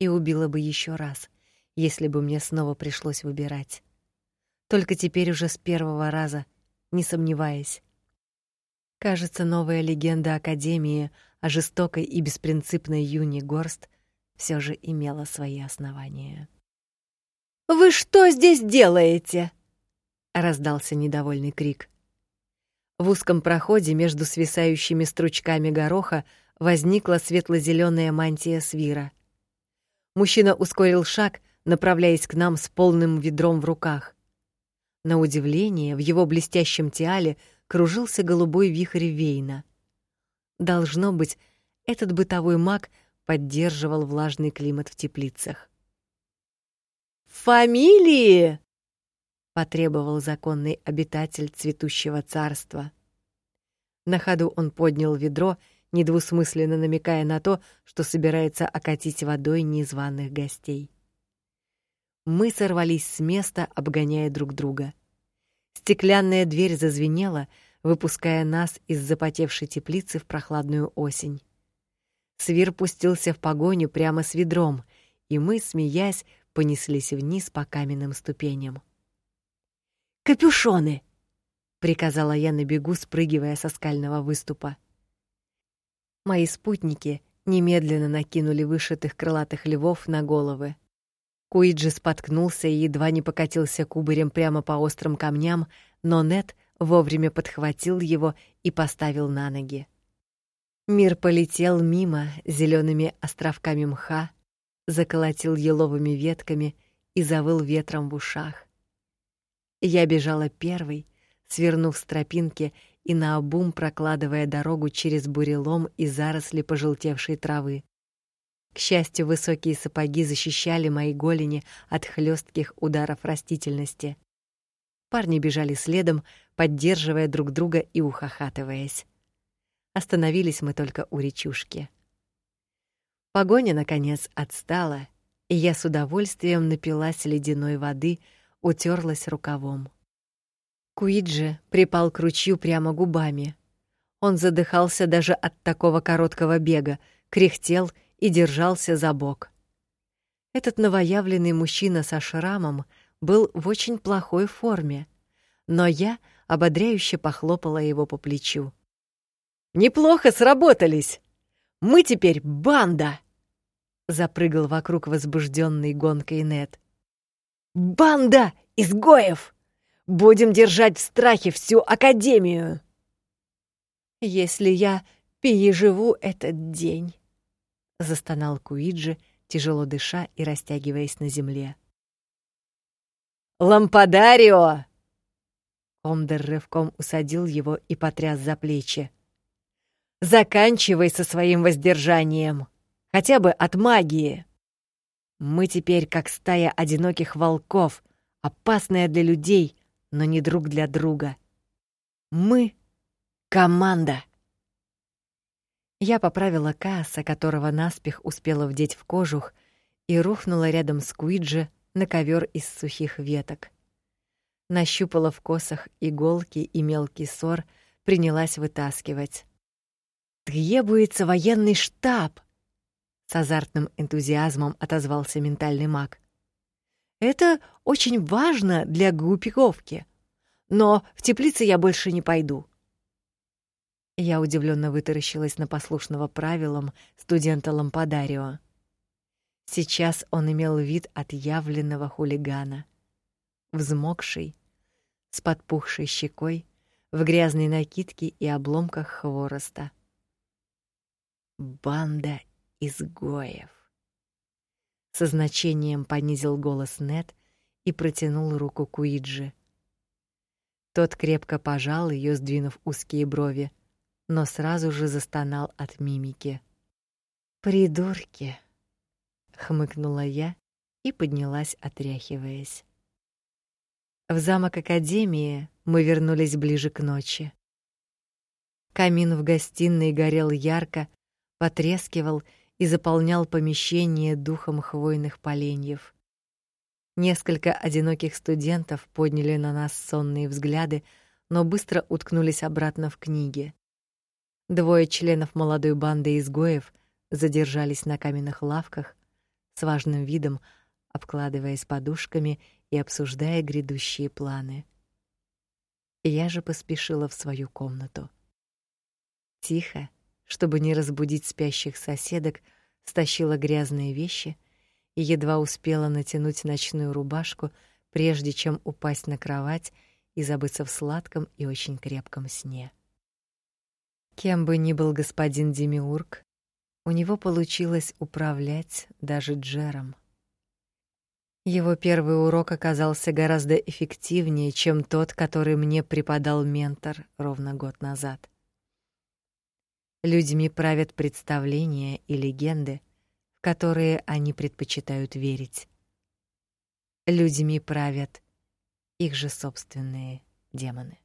И убила бы еще раз, если бы мне снова пришлось выбирать. Только теперь уже с первого раза, не сомневаясь. Кажется, новая легенда Академии о жестокой и беспринципной Юни Горст все же имела свои основания. «Вы что здесь делаете?» — раздался недовольный крик. В узком проходе между свисающими стручками гороха возникла светло зеленая мантия свира. Мужчина ускорил шаг, направляясь к нам с полным ведром в руках. На удивление, в его блестящем тиале кружился голубой вихрь вейна. Должно быть, этот бытовой маг — поддерживал влажный климат в теплицах. «Фамилии!» — потребовал законный обитатель цветущего царства. На ходу он поднял ведро, недвусмысленно намекая на то, что собирается окатить водой незваных гостей. Мы сорвались с места, обгоняя друг друга. Стеклянная дверь зазвенела, выпуская нас из запотевшей теплицы в прохладную осень. Свир пустился в погоню прямо с ведром, и мы, смеясь, понеслись вниз по каменным ступеням. «Капюшоны!» — приказала я на бегу, спрыгивая со скального выступа. Мои спутники немедленно накинули вышитых крылатых львов на головы. Куиджи споткнулся и едва не покатился кубарем прямо по острым камням, но Нет вовремя подхватил его и поставил на ноги. Мир полетел мимо зелеными островками мха, заколотил еловыми ветками и завыл ветром в ушах. Я бежала первой, свернув с тропинки и наобум прокладывая дорогу через бурелом и заросли пожелтевшей травы. К счастью, высокие сапоги защищали мои голени от хлестких ударов растительности. Парни бежали следом, поддерживая друг друга и ухахатываясь. Остановились мы только у речушки. Погоня наконец отстала, и я с удовольствием напилась ледяной воды, утерлась рукавом. Куиджи припал к ручью прямо губами. Он задыхался даже от такого короткого бега, кряхтел и держался за бок. Этот новоявленный мужчина со шрамом был в очень плохой форме, но я ободряюще похлопала его по плечу. Неплохо сработались. Мы теперь банда. Запрыгал вокруг возбужденный гонкой Нет. Банда изгоев. Будем держать в страхе всю академию. Если я переживу этот день, застонал Куиджи, тяжело дыша и растягиваясь на земле. Лампадарио! Омдер рывком усадил его и потряс за плечи. Заканчивай со своим воздержанием. Хотя бы от магии. Мы теперь как стая одиноких волков, опасная для людей, но не друг для друга. Мы — команда. Я поправила Кааса, которого наспех успела вдеть в кожух, и рухнула рядом с Куиджи на ковер из сухих веток. Нащупала в косах иголки и мелкий сор, принялась вытаскивать. Требуется военный штаб, с азартным энтузиазмом отозвался ментальный маг. Это очень важно для группировки. Но в теплице я больше не пойду. Я удивленно вытаращилась на послушного правилам студента Лампадарио. Сейчас он имел вид отъявленного хулигана, взмокший, с подпухшей щекой, в грязной накидке и обломках хвороста. Банда изгоев. Со значением понизил голос Нет и протянул руку Куиджи. Тот крепко пожал ее, сдвинув узкие брови, но сразу же застонал от мимики. Придурки, хмыкнула я и поднялась, отряхиваясь. В замок академии мы вернулись ближе к ночи. Камин в гостиной горел ярко, потрескивал и заполнял помещение духом хвойных поленьев. Несколько одиноких студентов подняли на нас сонные взгляды, но быстро уткнулись обратно в книги. Двое членов молодой банды изгоев задержались на каменных лавках с важным видом, обкладываясь подушками и обсуждая грядущие планы. Я же поспешила в свою комнату. Тихо, чтобы не разбудить спящих соседок, стащила грязные вещи и едва успела натянуть ночную рубашку, прежде чем упасть на кровать и забыться в сладком и очень крепком сне. Кем бы ни был господин Демиург, у него получилось управлять даже Джером. Его первый урок оказался гораздо эффективнее, чем тот, который мне преподал ментор ровно год назад. Людьми правят представления и легенды, в которые они предпочитают верить. Людьми правят их же собственные демоны.